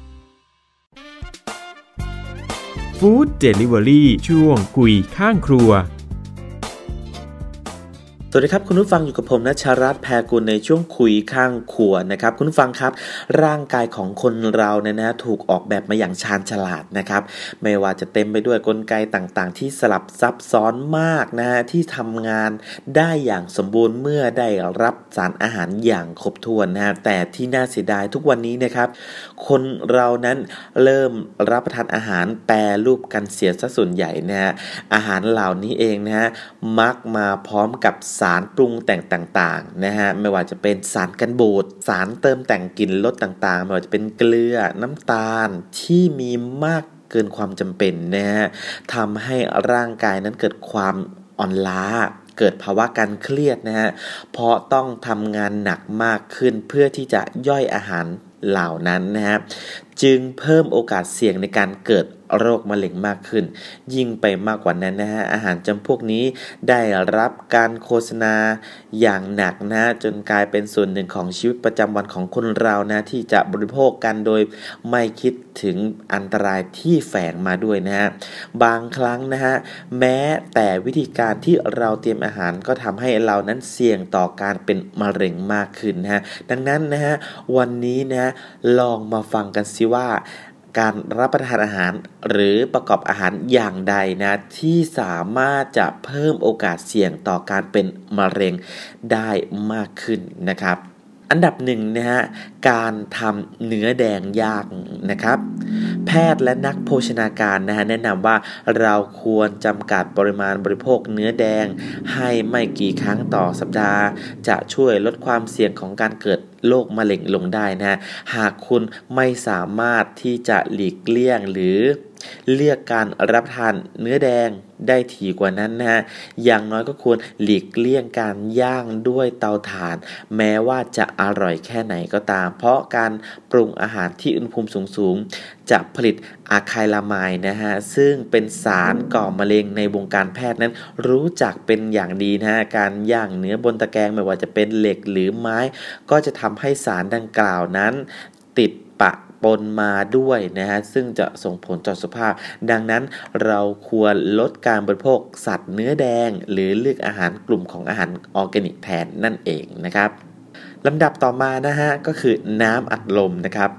ฟู้ดเดลิเวอรี่ช่วงคุยข้างครัว สวัสดีครับคุณผู้ฟังอยู่กับผมนัชรัตน์แพรกุลในช่วงคุยข้างครัวนะครับคุณผู้ฟังครับ ร่างกายของคนเราเนี่ยนะถูกออกแบบมาอย่างชาญฉลาดนะครับไม่ว่าจะเต็มไปด้วยกลไกต่างๆ ที่สลับซับซ้อนมากนะฮะที่ทำงานได้อย่างสมบูรณ์เมื่อได้รับสารอาหารอย่างครบถ้วนนะฮะแต่ที่น่าเสียดายทุกวันนี้นะครับ คนเรานั้นเริ่มรับประทานอาหารแปรรูปกันเสียซะส่วนใหญ่นะฮะอาหารเหล่านี้เองนะฮะมักมาพร้อมกับสารปรุงแต่งต่างๆนะฮะไม่ว่าจะเป็นสารกันบูดสารเติมแต่งกลิ่นรสต่างๆ ไม่ว่าจะเป็นเกลือน้ำตาลที่มีมากเกินความจำเป็นนะฮะทำให้ร่างกายนั้นเกิดความอ่อนล้าเกิดภาวะการเครียดนะฮะ เพราะต้องทำงานหนักมากขึ้นเพื่อที่จะย่อยอาหารเหล่านั้นนะฮะ จึงเพิ่มโอกาสเสี่ยงในการเกิด โรคมะเร็งมากขึ้น ยิ่งไปมากกว่านั้นนะฮะอาหารจำพวกนี้ได้รับการโฆษณาอย่างหนักนะจนกลายเป็นส่วนหนึ่งของชีวิตประจำวันของคนเรานะที่จะบริโภคกันโดยไม่คิดถึงอันตรายที่แฝงมาด้วยนะฮะบางครั้งนะฮะแม้แต่วิธีการที่เราเตรียมอาหารก็ทำให้เรานั้นเสี่ยงต่อการเป็นมะเร็งมากขึ้นนะฮะดังนั้นนะฮะวันนี้นะลองมาฟังกันสิว่า การรับประทานอาหารหรือประกอบอาหารอย่างใดนะที่สามารถจะเพิ่มโอกาสเสี่ยงต่อการเป็นมะเร็งได้มากขึ้นนะครับ อันดับหนึ่งนะฮะการทำเนื้อแดงย่างนะครับ แพทย์และนักโภชนาการนะฮะแนะนำว่าเราควรจำกัดปริมาณบริโภคเนื้อแดง ให้ไม่กี่ครั้งต่อสัปดาห์ จะช่วยลดความเสี่ยงของการเกิดโรคมะเร็งลงได้นะฮะหากคุณไม่สามารถที่จะหลีกเลี่ยงหรือเลือกการรับทานเนื้อแดง ได้ถี่กว่านั้นนะฮะอย่างน้อยก็ควรหลีกเลี่ยงการย่างด้วยเตาถ่าน แม้ว่าจะอร่อยแค่ไหนก็ตาม เพราะการปรุงอาหารที่อุณหภูมิสูงๆ จะผลิตอะไคลามายนะฮะซึ่งเป็นสารก่อมะเร็งในวงการแพทย์นั้น รู้จักเป็นอย่างดีนะฮะการย่างเนื้อบนตะแกรงไม่ว่าจะเป็นเหล็กหรือไม้ ก็จะทำให้สารดังกล่าวนั้น ติด ปนมาด้วยนะฮะซึ่งจะส่งผลต่อสุขภาพ ดังนั้นเราควรลดการบริโภคสัตว์เนื้อแดง หรือเลือกอาหารกลุ่มของอาหารออร์แกนิกแทนนั่นเองนะครับลำดับต่อมานะฮะก็คือน้ำอัดลมนะครับ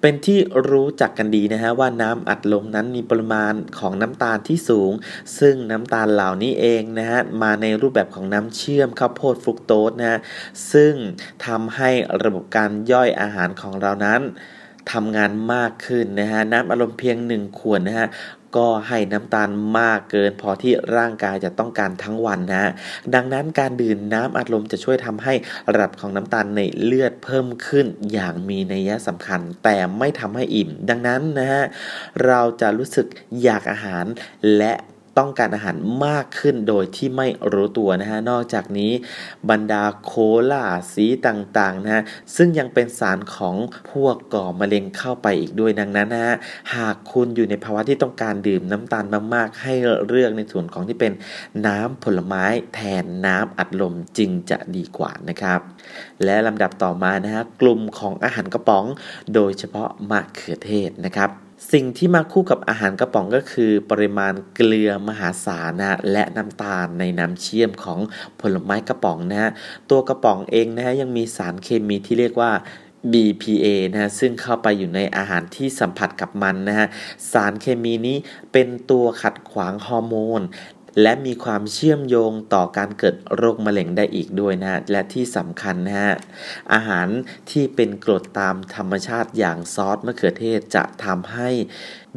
เป็นที่รู้จักกันดีนะฮะว่าน้ำอัดลมนั้นมีปริมาณของน้ำตาลที่สูง ซึ่งน้ำตาลเหล่านี้เองนะฮะมาในรูปแบบของน้ำเชื่อมข้าวโพดฟรุกโตสนะฮะซึ่งทำให้ระบบการย่อยอาหารของเรานั้น ทำงานมากขึ้นนะฮะน้ำอารมณ์เพียงหนึ่งขวดนะฮะก็ให้น้ำตาลมากเกิน พอที่ร่างกายจะต้องการทั้งวันนะฮะดังนั้นการดื่มน้ำอัดลมจะช่วยทำให้ระดับของน้ำตาลในเลือดเพิ่มขึ้นอย่างมีนัยสำคัญ แต่ไม่ทำให้อิ่ม ดังนั้นนะฮะเราจะรู้สึกอยากอาหารและ ต้องการอาหารมากขึ้นโดยที่ไม่รู้ตัวนะฮะนอกจากนี้บรรดาโคลาสีต่างๆนะฮะซึ่งยังเป็นสารของพวกก่อมะเร็งเข้าไปอีกด้วยดังนั้นนะฮะหากคุณอยู่ในภาวะที่ต้องการดื่มน้ำตาลมากๆ ให้เลือกในส่วนของที่เป็นน้ำผลไม้แทนน้ำอัดลมจึงจะดีกว่านะครับ และลำดับต่อมานะฮะกลุ่มของอาหารกระป๋อง โดยเฉพาะมะเขือเทศนะครับ สิ่งที่มาคู่กับอาหารกระป๋องก็คือ ปริมาณเกลือมหาศาลนะและน้ำตาลในน้ำเชื่อมของผลไม้กระป๋องนะฮะตัวกระป๋องเองนะฮะยังมีสารเคมีที่เรียกว่า BPA นะฮะซึ่งเข้าไปอยู่ในอาหารที่สัมผัสกับมันนะฮะสารเคมีนี้เป็นตัวขัดขวางฮอร์โมน และมีความเชื่อมโยงต่อการเกิดโรคมะเร็งได้อีกด้วยนะและที่สำคัญนะฮะอาหารที่เป็นกรดตามธรรมชาติอย่างซอสมะเขือเทศจะทำให้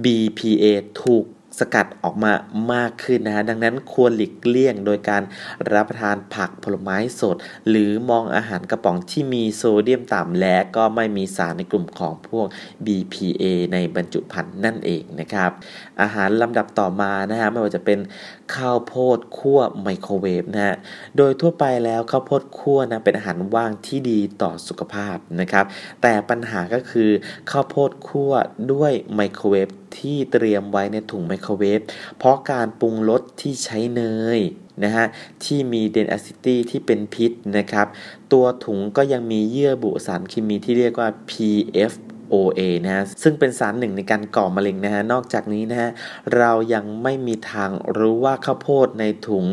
BPA ถูก สกัดออกมามากขึ้นนะฮะดังนั้นควรหลีกเลี่ยงโดยการรับประทานผักผลไม้สด หรือมองอาหารกระป๋องที่มีโซเดียมต่ำและก็ไม่มีสารในกลุ่มของพวก BPA ในบรรจุภัณฑ์นั่นเองนะครับ อาหารลำดับต่อมานะฮะไม่ว่าจะเป็นข้าวโพดคั่วไมโครเวฟนะฮะโดยทั่วไปแล้วข้าวโพดคั่วนะเป็นอาหารว่างที่ดีต่อสุขภาพนะครับแต่ปัญหาก็คือข้าวโพดคั่วด้วยไมโครเวฟ ที่เตรียมไว้ในถุงไมโครเวฟเพราะการปรุงรสที่ใช้เนยนะฮะที่มีเดนอะซิตี้ที่เป็นพิษนะครับ ตัวถุงก็ยังมีเยื่อบุสารเคมีที่เรียกว่า PF OA นะฮะซึ่งเป็นสารหนึ่งในการก่อมะเร็งนะฮะนอกจากนี้นะฮะเรายังไม่มีทางรู้ว่าข้าวโพดในถุง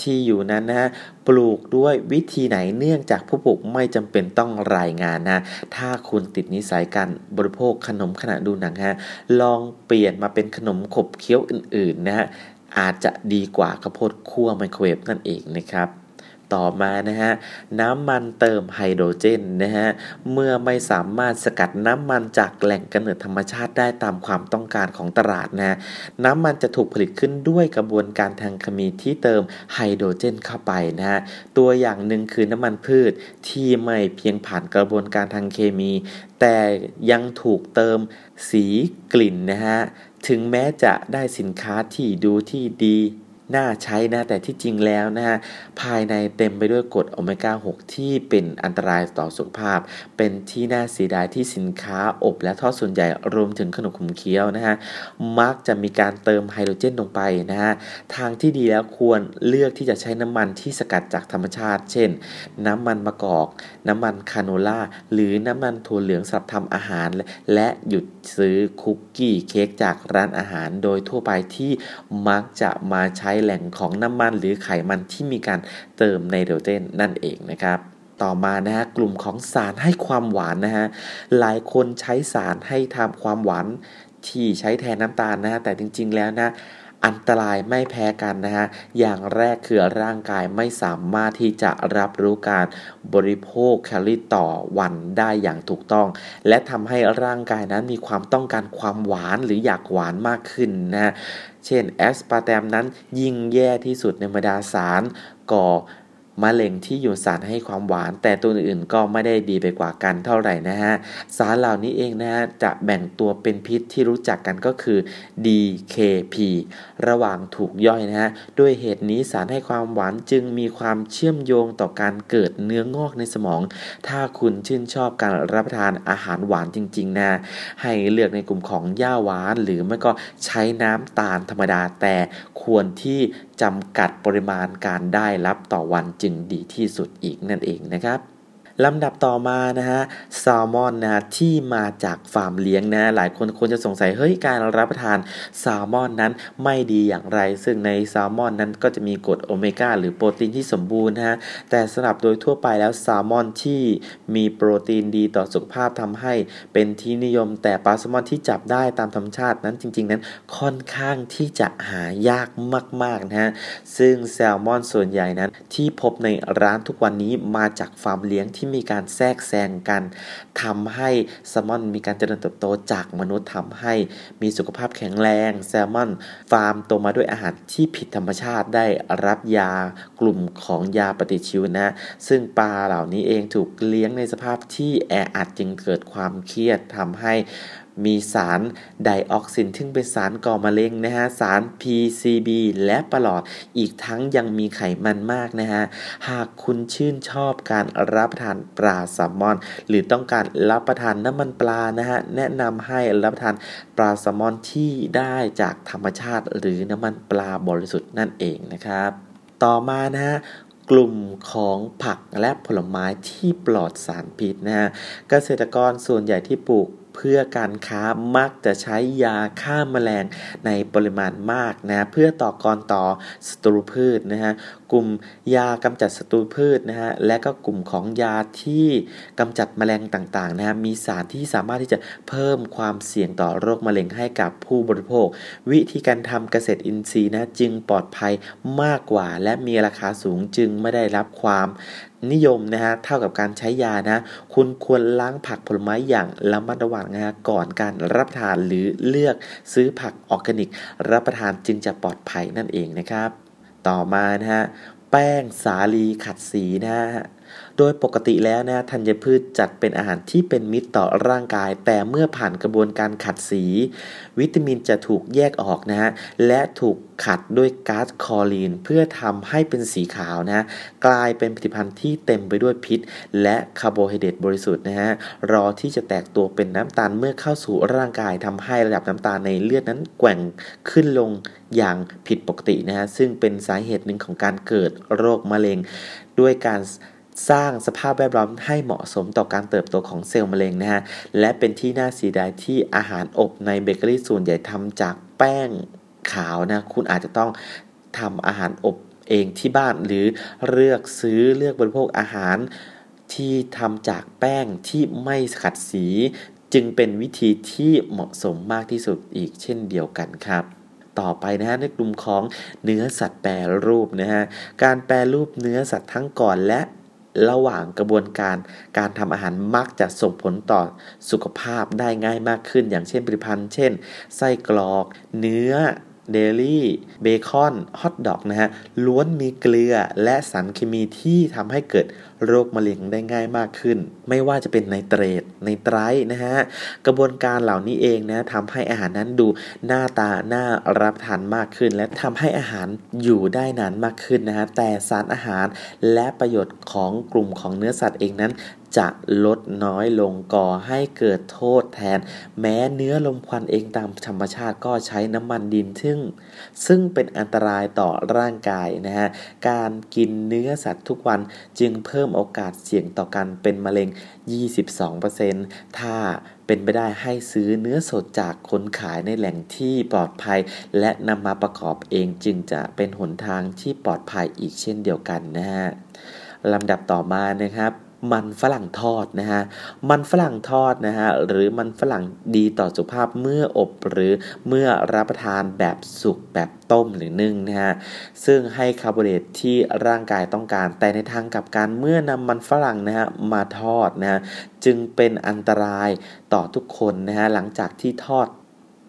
ที่อยู่นั้นนะฮะปลูกด้วยวิธีไหนเนื่องจากผู้ปลูกไม่จำเป็นต้องรายงานนะ ถ้าคุณติดนิสัยการบริโภคขนมขณะดูหนังฮะลองเปลี่ยนมาเป็นขนมขบเคี้ยวอื่นๆนะฮะอาจจะดีกว่าข้าวโพดคั่วไมโครเวฟนั่นเองนะครับ ต่อมานะฮะน้ำมันเติมไฮโดรเจนนะฮะเมื่อไม่สามารถสกัดน้ำมันจากแหล่งกำเนิดธรรมชาติได้ตามความต้องการของตลาดนะน้ำมันจะถูกผลิตขึ้นด้วยกระบวนการทางเคมีที่เติมไฮโดรเจนเข้าไปนะฮะตัวอย่างหนึ่งคือน้ำมันพืชที่ไม่เพียงผ่านกระบวนการทางเคมี แต่ยังถูกเติมสีกลิ่นนะฮะถึงแม้จะได้สินค้าที่ดูที่ดี น่าใช้นะ แต่ที่จริงแล้วนะฮะภายในเต็มไปด้วยกรดโอเมก้า 6 ที่เป็นอันตรายต่อสุขภาพ เป็นที่น่าเสียดายที่สินค้าอบและทอดส่วนใหญ่รวมถึงขนมขมเคี้ยวนะฮะมักจะมีการเติมไฮโดรเจนลงไปนะฮะทางที่ดีแล้วควรเลือกที่จะใช้น้ำมันที่สกัดจากธรรมชาติ เช่น น้ำมันมะกอก น้ำมันคาโนล่าหรือน้ำมันถั่วเหลืองสำหรับทำอาหารและหยุดซื้อคุกกี้เค้กจากร้านอาหารโดยทั่วไปที่มักจะมาใช้แหล่งของน้ำมันหรือไขมันที่มีการเติมไนโตรเจนนั่นเองนะครับต่อมานะฮะกลุ่มของสารให้ความหวานนะฮะหลายคนใช้สารให้ทำความหวานที่ใช้แทนน้ำตาลนะฮะแต่จริง ๆ แล้วนะ อันตรายไม่แพ้กันนะฮะ อย่างแรกคือร่างกายไม่สามารถที่จะรับรู้การบริโภคแคลอรี่ต่อวันได้อย่างถูกต้อง และทำให้ร่างกายนั้นมีความต้องการความหวานหรืออยากหวานมากขึ้นนะเช่นแอสปาร์แตมนั้นยิ่งแย่ที่สุดในบรรดาสารก่อ มะเร็งที่อยู่สารให้ความหวาน แต่ตัวอื่นๆก็ไม่ได้ดีไปกว่ากันเท่าไหร่นะฮะ สารเหล่านี้เองนะฮะจะแบ่งตัวเป็นพิษที่รู้จักกันก็คือ DKP ระหว่างถูกย่อยนะฮะ ด้วยเหตุนี้สารให้ความหวานจึงมีความเชื่อมโยงต่อการเกิดเนื้องอกในสมอง ถ้าคุณชื่นชอบการรับประทานอาหารหวานจริงๆนะ ให้เลือกในกลุ่มของย่าหวาน หรือไม่ก็ใช้น้ำตาลธรรมดาแต่ควรที่จำกัดปริมาณการได้รับต่อวันจึงดีที่สุดอีกนั่นเองนะครับ ลำดับต่อมานะฮะแซลมอนนะที่มาจากฟาร์มเลี้ยงนะหลายคนควรจะสงสัยเฮ้ยการรับประทานแซลมอนนั้นไม่ดีอย่างไร ซึ่งในแซลมอนนั้นก็จะมีกรดโอเมก้าหรือโปรตีนที่สมบูรณ์นะฮะแต่สำหรับโดยทั่วไปแล้วแซลมอนที่มีโปรตีนดีต่อสุขภาพทำให้เป็นที่นิยม แต่ปลาแซลมอนที่จับได้ตามธรรมชาตินั้นจริง ๆ นั้นค่อนข้างที่จะหายากมากๆนะฮะซึ่งแซลมอนส่วนใหญ่นั้นที่พบในร้านทุกวันนี้มาจากฟาร์มเลี้ยงที่มีการแทรกแซงกันทำให้แซลมอนมีการเจริญเติบโตจากมนุษย์ทำให้มีสุขภาพแข็งแรง แซลมอนฟาร์มโตมาด้วยอาหารที่ผิดธรรมชาติได้รับยากลุ่มของยาปฏิชีวนะ ซึ่งปลาเหล่านี้เองถูกเลี้ยงในสภาพที่แออัดจึงเกิดความเครียดทำให้ มีสารไดออกซินซึ่งเป็นสารก่อมะเร็งนะฮะ สาร PCB และปลอด อีกทั้งยังมีไขมันมากนะฮะ หากคุณชื่นชอบการรับประทานปลาแซลมอน หรือต้องการรับประทานน้ำมันปลานะฮะ แนะนำให้รับประทานปลาแซลมอนที่ได้จากธรรมชาติหรือน้ำมันปลาบริสุทธิ์นั่นเองนะครับ ต่อมานะฮะกลุ่มของผักและผลไม้ที่ปลอดสารพิษนะฮะเกษตรกรส่วนใหญ่ที่ปลูก เพื่อการค้ามักจะใช้ยาฆ่าแมลงในปริมาณมากนะเพื่อต่อกรต่อศัตรูพืชนะฮะกลุ่มยากำจัดศัตรูพืชนะฮะและก็กลุ่มของยาที่กำจัดแมลงต่างๆนะฮะมีสารที่สามารถที่จะเพิ่มความเสี่ยงต่อโรคมะเร็งให้กับผู้บริโภค วิธีการทำเกษตรอินทรีย์นะจึงปลอดภัยมากกว่า และมีราคาสูงจึงไม่ได้รับความ นิยมนะฮะเท่ากับการใช้ยานะ คุณควรล้างผักผลไม้อย่างระมัดระวังนะฮะก่อนการรับประทานหรือเลือกซื้อผักออร์แกนิก รับประทานจึงจะปลอดภัยนั่นเองนะครับ ต่อมานะฮะแป้งสาลีขัดสีนะฮะ โดยปกติแล้วนะธัญพืชจัดเป็นอาหารที่เป็นมิตรต่อร่างกาย แต่เมื่อผ่านกระบวนการขัดสี วิตามินจะถูกแยกออกนะฮะและถูกขัดด้วยก๊าซคลอรีน เพื่อทำให้เป็นสีขาวนะกลายเป็นผลิตภัณฑ์ที่เต็มไปด้วยพิษ และคาร์โบไฮเดรตบริสุทธิ์นะฮะรอที่จะแตกตัวเป็นน้ำตาลเมื่อเข้าสู่ร่างกายทำให้ระดับน้ำตาลในเลือดนั้นแกว่งขึ้นลงอย่างผิดปกตินะฮะซึ่งเป็นสาเหตุหนึ่งของการเกิดโรคมะเร็ง ด้วยการ สร้างสภาพแวดล้อมให้เหมาะสมต่อการเติบโตของเซลล์มะเร็งนะฮะ และเป็นที่น่าเสียดายที่อาหารอบในเบเกอรี่ส่วนใหญ่ทำจากแป้งขาวนะ คุณอาจจะต้องทำอาหารอบเองที่บ้านหรือเลือกซื้อเลือกบริโภคอาหารที่ทำจากแป้งที่ไม่ขัดสี จึงเป็นวิธีที่เหมาะสมมากที่สุดอีกเช่นเดียวกันครับต่อไปนะฮะในกลุ่มของเนื้อสัตว์แปรรูปนะฮะการแปรรูปเนื้อสัตว์ทั้งก่อนและ ระหว่างกระบวนการการทำอาหารมักจะส่งผลต่อสุขภาพได้ง่ายมากขึ้น อย่างเช่นผลิตภัณฑ์ เช่น ไส้กรอก เนื้อ เดลี่เบคอนฮอทดอกนะฮะล้วนมีเกลือและสารเคมีที่ทำให้เกิดโรคมะเร็งได้ง่ายมากขึ้น ไม่ว่าจะเป็นไนเตรตไนไตรนะฮะกระบวนการเหล่านี้เองนะทำให้อาหารนั้นดูหน้าตาน่ารับทานมากขึ้น และทำให้อาหารอยู่ได้นานมากขึ้นนะฮะแต่สารอาหารและประโยชน์ของกลุ่มของเนื้อสัตว์เองนั้น จะลดน้อยลงก่อให้เกิดโทษแทน แม้เนื้อลมควันเองตามธรรมชาติก็ใช้น้ำมันดินซึ่ง ซึ่งเป็นอันตรายต่อร่างกายนะฮะการกินเนื้อสัตว์ทุกวันจึงเพิ่มโอกาสเสี่ยงต่อการเป็นมะเร็ง 22%ถ้าเป็นไปได้ให้ซื้อเนื้อสดจากคนขายในแหล่งที่ปลอดภัย และนำมาประกอบเองจึงจะเป็นหนทางที่ปลอดภัยอีกเช่นเดียวกันนะฮะลำดับต่อมานะครับ มันฝรั่งทอดนะฮะ มันฝรั่งทอดนะฮะ หรือมันฝรั่งดีต่อสุขภาพเมื่ออบหรือเมื่อรับประทานแบบสุกแบบต้มหรือนึ่งนะฮะ ซึ่งให้คาร์โบไฮเดรตที่ร่างกายต้องการ แต่ในทางกับการเมื่อนำมันฝรั่งนะฮะมาทอดนะฮะ จึงเป็นอันตรายต่อทุกคนนะฮะหลังจากที่ทอด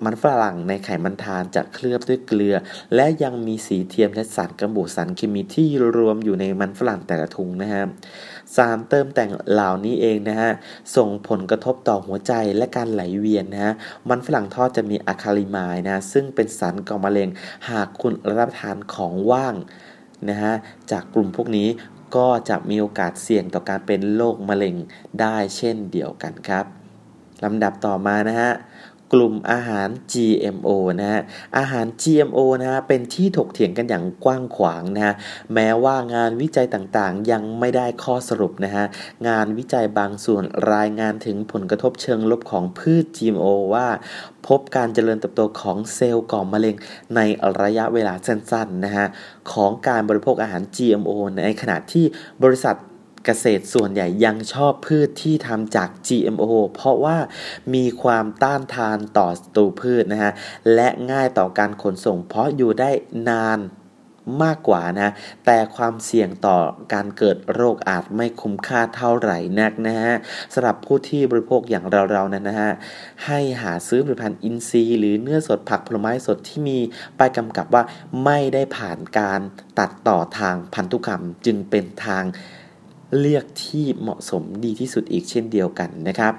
มันฝรั่งในไขมันทานจะเคลือบด้วยเกลือ และยังมีสีเทียมและสารกระบุสารเคมีที่รวมอยู่ในมันฝรั่งแต่ละถุงนะฮะ สารเติมแต่งเหล่านี้เองนะฮะ ส่งผลกระทบต่อหัวใจและการไหลเวียนนะฮะ มันฝรั่งทอดจะมีอะคาลิมายนะ ซึ่งเป็นสารก่อมะเร็ง หากคุณรับประทานของว่างนะฮะ จากกลุ่มพวกนี้ก็จะมีโอกาสเสี่ยงต่อการเป็นโรคมะเร็งได้เช่นเดียวกันครับลำดับต่อมานะฮะ กลุ่มอาหาร GMO นะฮะอาหาร GMO นะฮะเป็นที่ถกเถียงกันอย่างกว้างขวางนะฮะแม้ว่างานวิจัยต่างๆ ยังไม่ได้ข้อสรุปนะฮะงานวิจัยบางส่วนรายงานถึงผลกระทบเชิงลบของพืช GMO ว่าพบการเจริญเติบโตของเซลล์ก่อมะเร็งในระยะเวลาสั้นๆนะฮะของการบริโภคอาหาร GMO ในขณะที่บริษัท เกษตรส่วนใหญ่ยังชอบพืชที่ทำจาก GMO เพราะว่ามีความต้านทานต่อศัตรูพืชนะฮะ และง่ายต่อการขนส่ง เพราะอยู่ได้นานมากกว่านะ แต่ความเสี่ยงต่อการเกิดโรคอาจไม่คุ้มค่าเท่าไหร่นักนะฮะสำหรับผู้ที่บริโภคอย่างเราๆนั้นนะฮะ ให้หาซื้อผลิตภัณฑ์อินทรีย์หรือเนื้อสดผักผลไม้สดที่มีใบกำกับว่าไม่ได้ผ่านการตัดต่อทางพันธุกรรมจึงเป็นทาง เลือกที่เหมาะสมดีที่สุดอีกเช่นเดียวกันนะครับ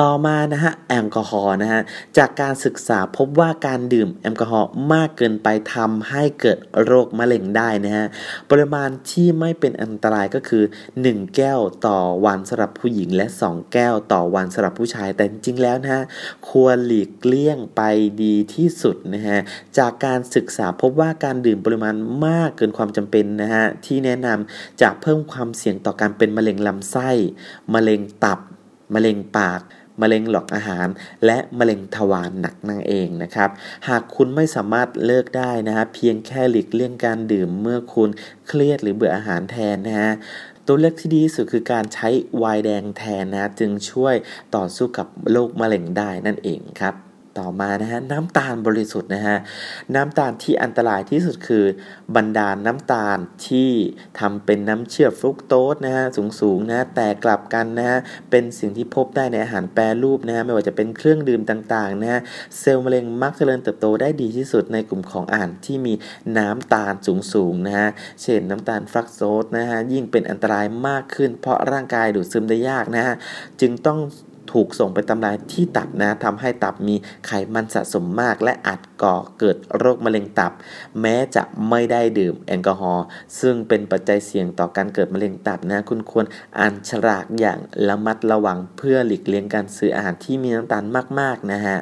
ต่อมานะฮะแอลกอฮอล์นะฮะจากการศึกษาพบว่าการดื่มแอลกอฮอล์มากเกินไปทำให้เกิดโรคมะเร็งได้นะฮะปริมาณที่ไม่เป็นอันตรายก็คือ 1 แก้วต่อวันสำหรับผู้หญิงและ 2 แก้วต่อวันสำหรับผู้ชายแต่จริงแล้วนะฮะควรหลีกเลี่ยงไปดีที่สุดนะฮะจากการศึกษาพบว่าการดื่มปริมาณมากเกินความจำเป็นนะฮะที่แนะนำจะเพิ่มความเสี่ยงต่อการเป็นมะเร็งลำไส้ มะเร็งตับ มะเร็งปาก มะเร็งหลอกอาหาร และมะเร็งทวารหนักนั่นเองนะครับ หากคุณไม่สามารถเลิกได้นะฮะเพียงแค่หลีกเลี่ยงการดื่มเมื่อคุณเครียดหรือเบื่ออาหารแทนนะฮะตัวเลือกที่ดีที่สุดคือการใช้ไวน์แดงแทนนะ จึงช่วยต่อสู้กับโรคมะเร็งได้นั่นเองครับ ต่อมานะฮะน้ำตาลบริสุทธิ์นะฮะน้ำตาลที่อันตรายที่สุดคือบรรดาน้ำตาลที่ทำเป็นน้ำเชื่อมฟรุกโตสนะฮะสูงๆนะแต่กลับกันนะฮะเป็นสิ่งที่พบได้ในอาหารแปรรูปนะฮะไม่ว่าจะเป็นเครื่องดื่มต่างๆนะฮะเซลล์มะเร็งมักเจริญเติบโตได้ดีที่สุดในกลุ่มของอาหารที่มีน้ำตาลสูงๆนะฮะเช่นน้ำตาลฟรักโตสนะฮะยิ่งเป็นอันตรายมากขึ้น เพราะร่างกายดูดซึมได้ยากนะฮะจึงต้อง ถูกส่งไปทำลายที่ตับนะทำให้ตับมีไขมันสะสมมาก และอาจก่อเกิดโรคมะเร็งตับ แม้จะไม่ได้ดื่มแอลกอฮอล์ซึ่งเป็นปัจจัยเสี่ยงต่อการเกิดมะเร็งตับนะ คุณควรอ่านฉลากอย่างระมัดระวังเพื่อหลีกเลี่ยงการซื้ออาหารที่มีน้ำตาลมากๆนะฮะ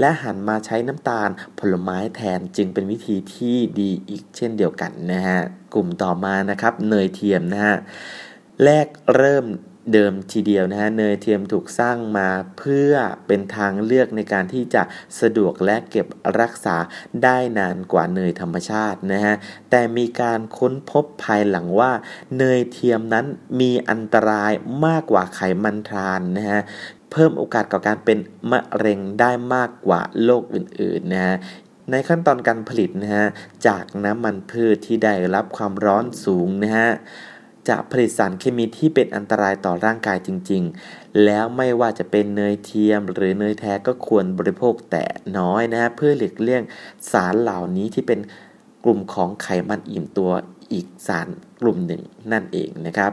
และหันมาใช้น้ำตาลผลไม้แทนจึงเป็นวิธีที่ดีอีกเช่นเดียวกันนะฮะกลุ่มต่อมานะครับเนยเทียมนะฮะแรกเริ่ม เดิมทีเดียวนะฮะเนยเทียมถูกสร้างมาเพื่อเป็นทางเลือกในการที่จะสะดวกและเก็บรักษาได้นานกว่าเนยธรรมชาตินะฮะแต่มีการค้นพบภายหลังว่า เนยเทียมนั้นมีอันตรายมากกว่าไขมันทรานนะฮะเพิ่มโอกาสก่อการเป็นมะเร็งได้มากกว่าโรคอื่นๆนะฮะในขั้นตอนการผลิตนะฮะจากน้ำมันพืชที่ได้รับความร้อนสูงนะฮะ จะผลิตสารเคมีที่เป็นอันตรายต่อร่างกายจริง ๆ แล้วไม่ว่าจะเป็นเนยเทียม หรือเนยแท้ก็ควรบริโภคแต่น้อยนะเพื่อหลีกเลี่ยงสารเหล่านี้ที่เป็นกลุ่มของไขมันอิ่มตัวอีกสารกลุ่มหนึ่งนั่นเองนะครับ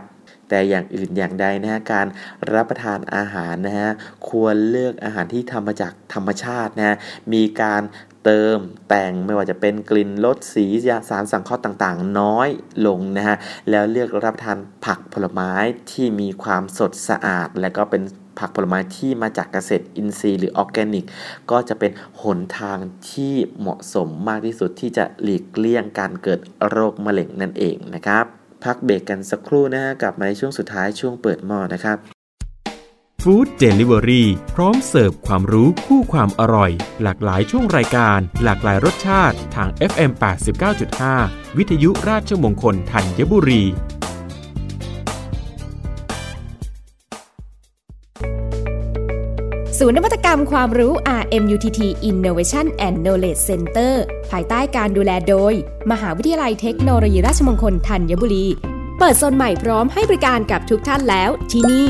แต่อย่างอื่นอย่างใดนะฮะการรับประทานอาหารนะฮะควรเลือกอาหารที่ทำมาจากธรรมชาตินะมีการ เติมแต่งไม่ว่าจะเป็นกลิ่นรสสียาสารสังเคราะห์ต่างๆ น้อยลงนะฮะแล้วเลือกรับประทานผักผลไม้ที่มีความสดสะอาด และก็เป็นผักผลไม้ที่มาจากเกษตรอินทรีย์หรือออร์แกนิก ก็จะเป็นหนทางที่เหมาะสมมากที่สุดที่จะหลีกเลี่ยงการเกิดโรคมะเร็งนั่นเองนะครับ พักเบรกกันสักครู่นะฮะกลับมาในช่วงสุดท้ายช่วงเปิดหม้อนะครับ ฟู้ดเดลิเวอรี่พร้อมเสิร์ฟความรู้คู่ความอร่อย หลากหลายช่วงรายการ หลากหลายรสชาติทาง FM 89.5 วิทยุราชมงคลธัญบุรี ศูนย์นวัตกรรมความรู้ RMUTT Innovation and Knowledge Center ภายใต้การดูแลโดย มหาวิทยาลัยเทคโนโลยีราชมงคลธัญบุรี เปิดโซนใหม่พร้อมให้บริการกับทุกท่านแล้วที่นี่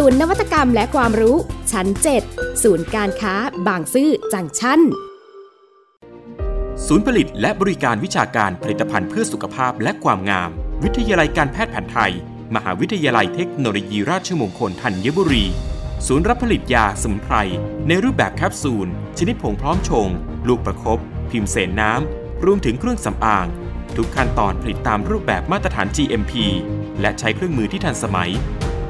ศูนย์นวัตกรรมและความรู้ ชั้น 7 ศูนย์การค้า บางซื่อจังชั้น ศูนย์ผลิตและบริการวิชาการผลิตภัณฑ์เพื่อสุขภาพและความงาม วิทยาลัยการแพทย์แผนไทย มหาวิทยาลัยเทคโนโลยีราชมงคลธัญบุรี ศูนย์รับผลิตยาสมุนไพรในรูปแบบแคปซูล ชนิดผงพร้อมชง ลูกประคบพิมพ์เสนน้ำ รวมถึงเครื่องสำอาง ทุกขั้นตอนผลิตตามรูปแบบมาตรฐาน GMP และใช้เครื่องมือที่ทันสมัย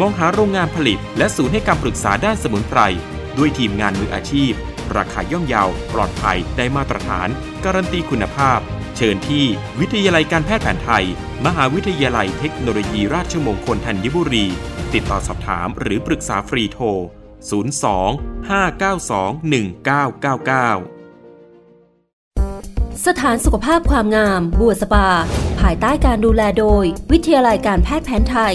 มองหาโรงงานผลิต และศูนย์ให้คำปรึกษาด้านสมุนไพร ด้วยทีมงานมืออาชีพ ราคาย่อมเยาว ปลอดภัยได้มาตรฐาน การันตีคุณภาพ เชิญที่ วิทยาลัยการแพทย์แผนไทย มหาวิทยาลัยเทคโนโลยีราชมงคลธัญบุรี ติดต่อสอบถามหรือปรึกษาฟรีโทร 02 592 1999สถานสุขภาพความงาม บัวสปา ภายใต้การดูแลโดย วิทยาลัยการแพทย์แผนไทย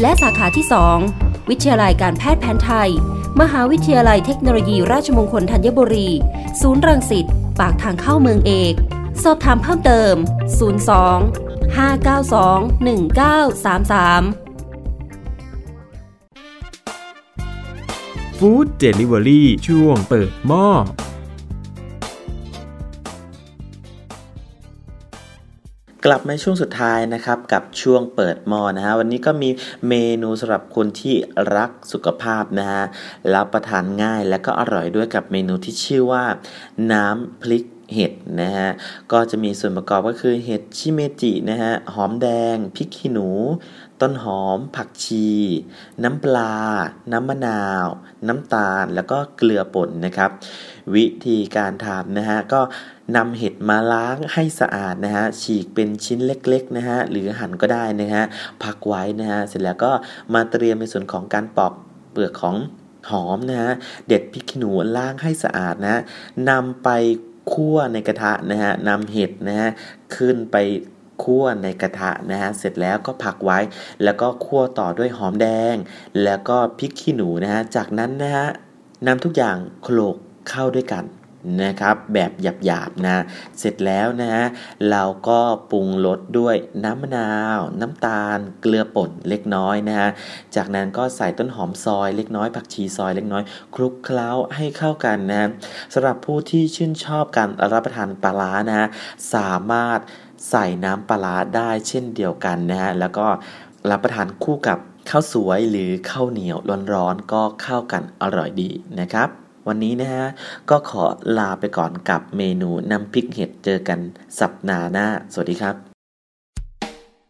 และสาขาที่ 2 วิทยาลัยการแพทย์แผนไทย มหาวิทยาลัยเทคโนโลยีราชมงคลธัญบุรี ศูนย์รังสิต ปากทางเข้าเมืองเอก สอบถามเพิ่มเติม 02 592 1933ฟู้ดเดลิเวอรี่ช่วงเปิดหม้อ กลับมาช่วงสุดท้ายนะครับกับช่วงเปิดหม้อนะฮะวันนี้ก็มีเมนูสำหรับคนที่รักสุขภาพนะฮะรับประทานง่ายและก็อร่อยด้วยกับเมนูที่ชื่อว่า น้ำพริกเห็ดนะฮะก็จะมีส่วนประกอบก็คือเห็ดชิเมจินะฮะหอมแดงพริกขี้หนู ต้นหอม ผักชี น้ำปลา น้ำมะนาว น้ำตาลแล้วก็เกลือป่นนะครับ วิธีการทำนะฮะก็นำเห็ดมาล้างให้สะอาดนะฮะฉีกเป็นชิ้นเล็กๆนะฮะหรือหั่นก็ได้นะฮะพักไว้นะฮะเสร็จแล้วก็มาเตรียมในส่วนของการปอกเปลือกของหอมนะฮะเด็ดพริกขี้หนูล้างให้สะอาดนะนำไปคั่วในกระทะนะฮะนำเห็ดนะฮะขึ้นไป คั่วในกระทะนะฮะเสร็จแล้วก็ผักไว้ แล้วก็คั่วต่อด้วยหอมแดง แล้วก็พริกขี้หนูนะฮะจากนั้นนะฮะนำทุกอย่างโขลกเข้าด้วยกันนะครับแบบหยาบๆนะเสร็จแล้วนะฮะเราก็ปรุงรสด้วยน้ำมะนาว น้ำตาลเกลือป่นเล็กน้อยนะฮะจากนั้นก็ใส่ต้นหอมซอยเล็กน้อยผักชีซอยเล็กน้อย คลุกเคล้าให้เข้ากันนะสำหรับผู้ที่ชื่นชอบการรับประทานปลาร้านะฮะสามารถ ใส่น้ำปลาร้าได้เช่นเดียวกันนะฮะแล้วก็รับประทานคู่กับข้าวสวยหรือข้าวเหนียวร้อนๆก็เข้ากันอร่อยดีนะครับ วันนี้นะฮะก็ขอลาไปก่อนกับเมนูน้ำพริกเห็ดเจอกันสัปดาห์หน้า สวัสดีครับ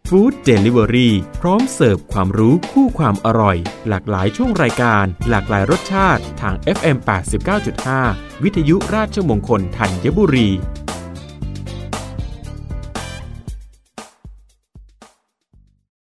ฟู้ดเดลิเวอรี่พร้อมเสิร์ฟความรู้คู่ความอร่อย หลากหลายช่วงรายการ หลากหลายรสชาติทาง FM 89.5 วิทยุราชมงคลธัญบุรี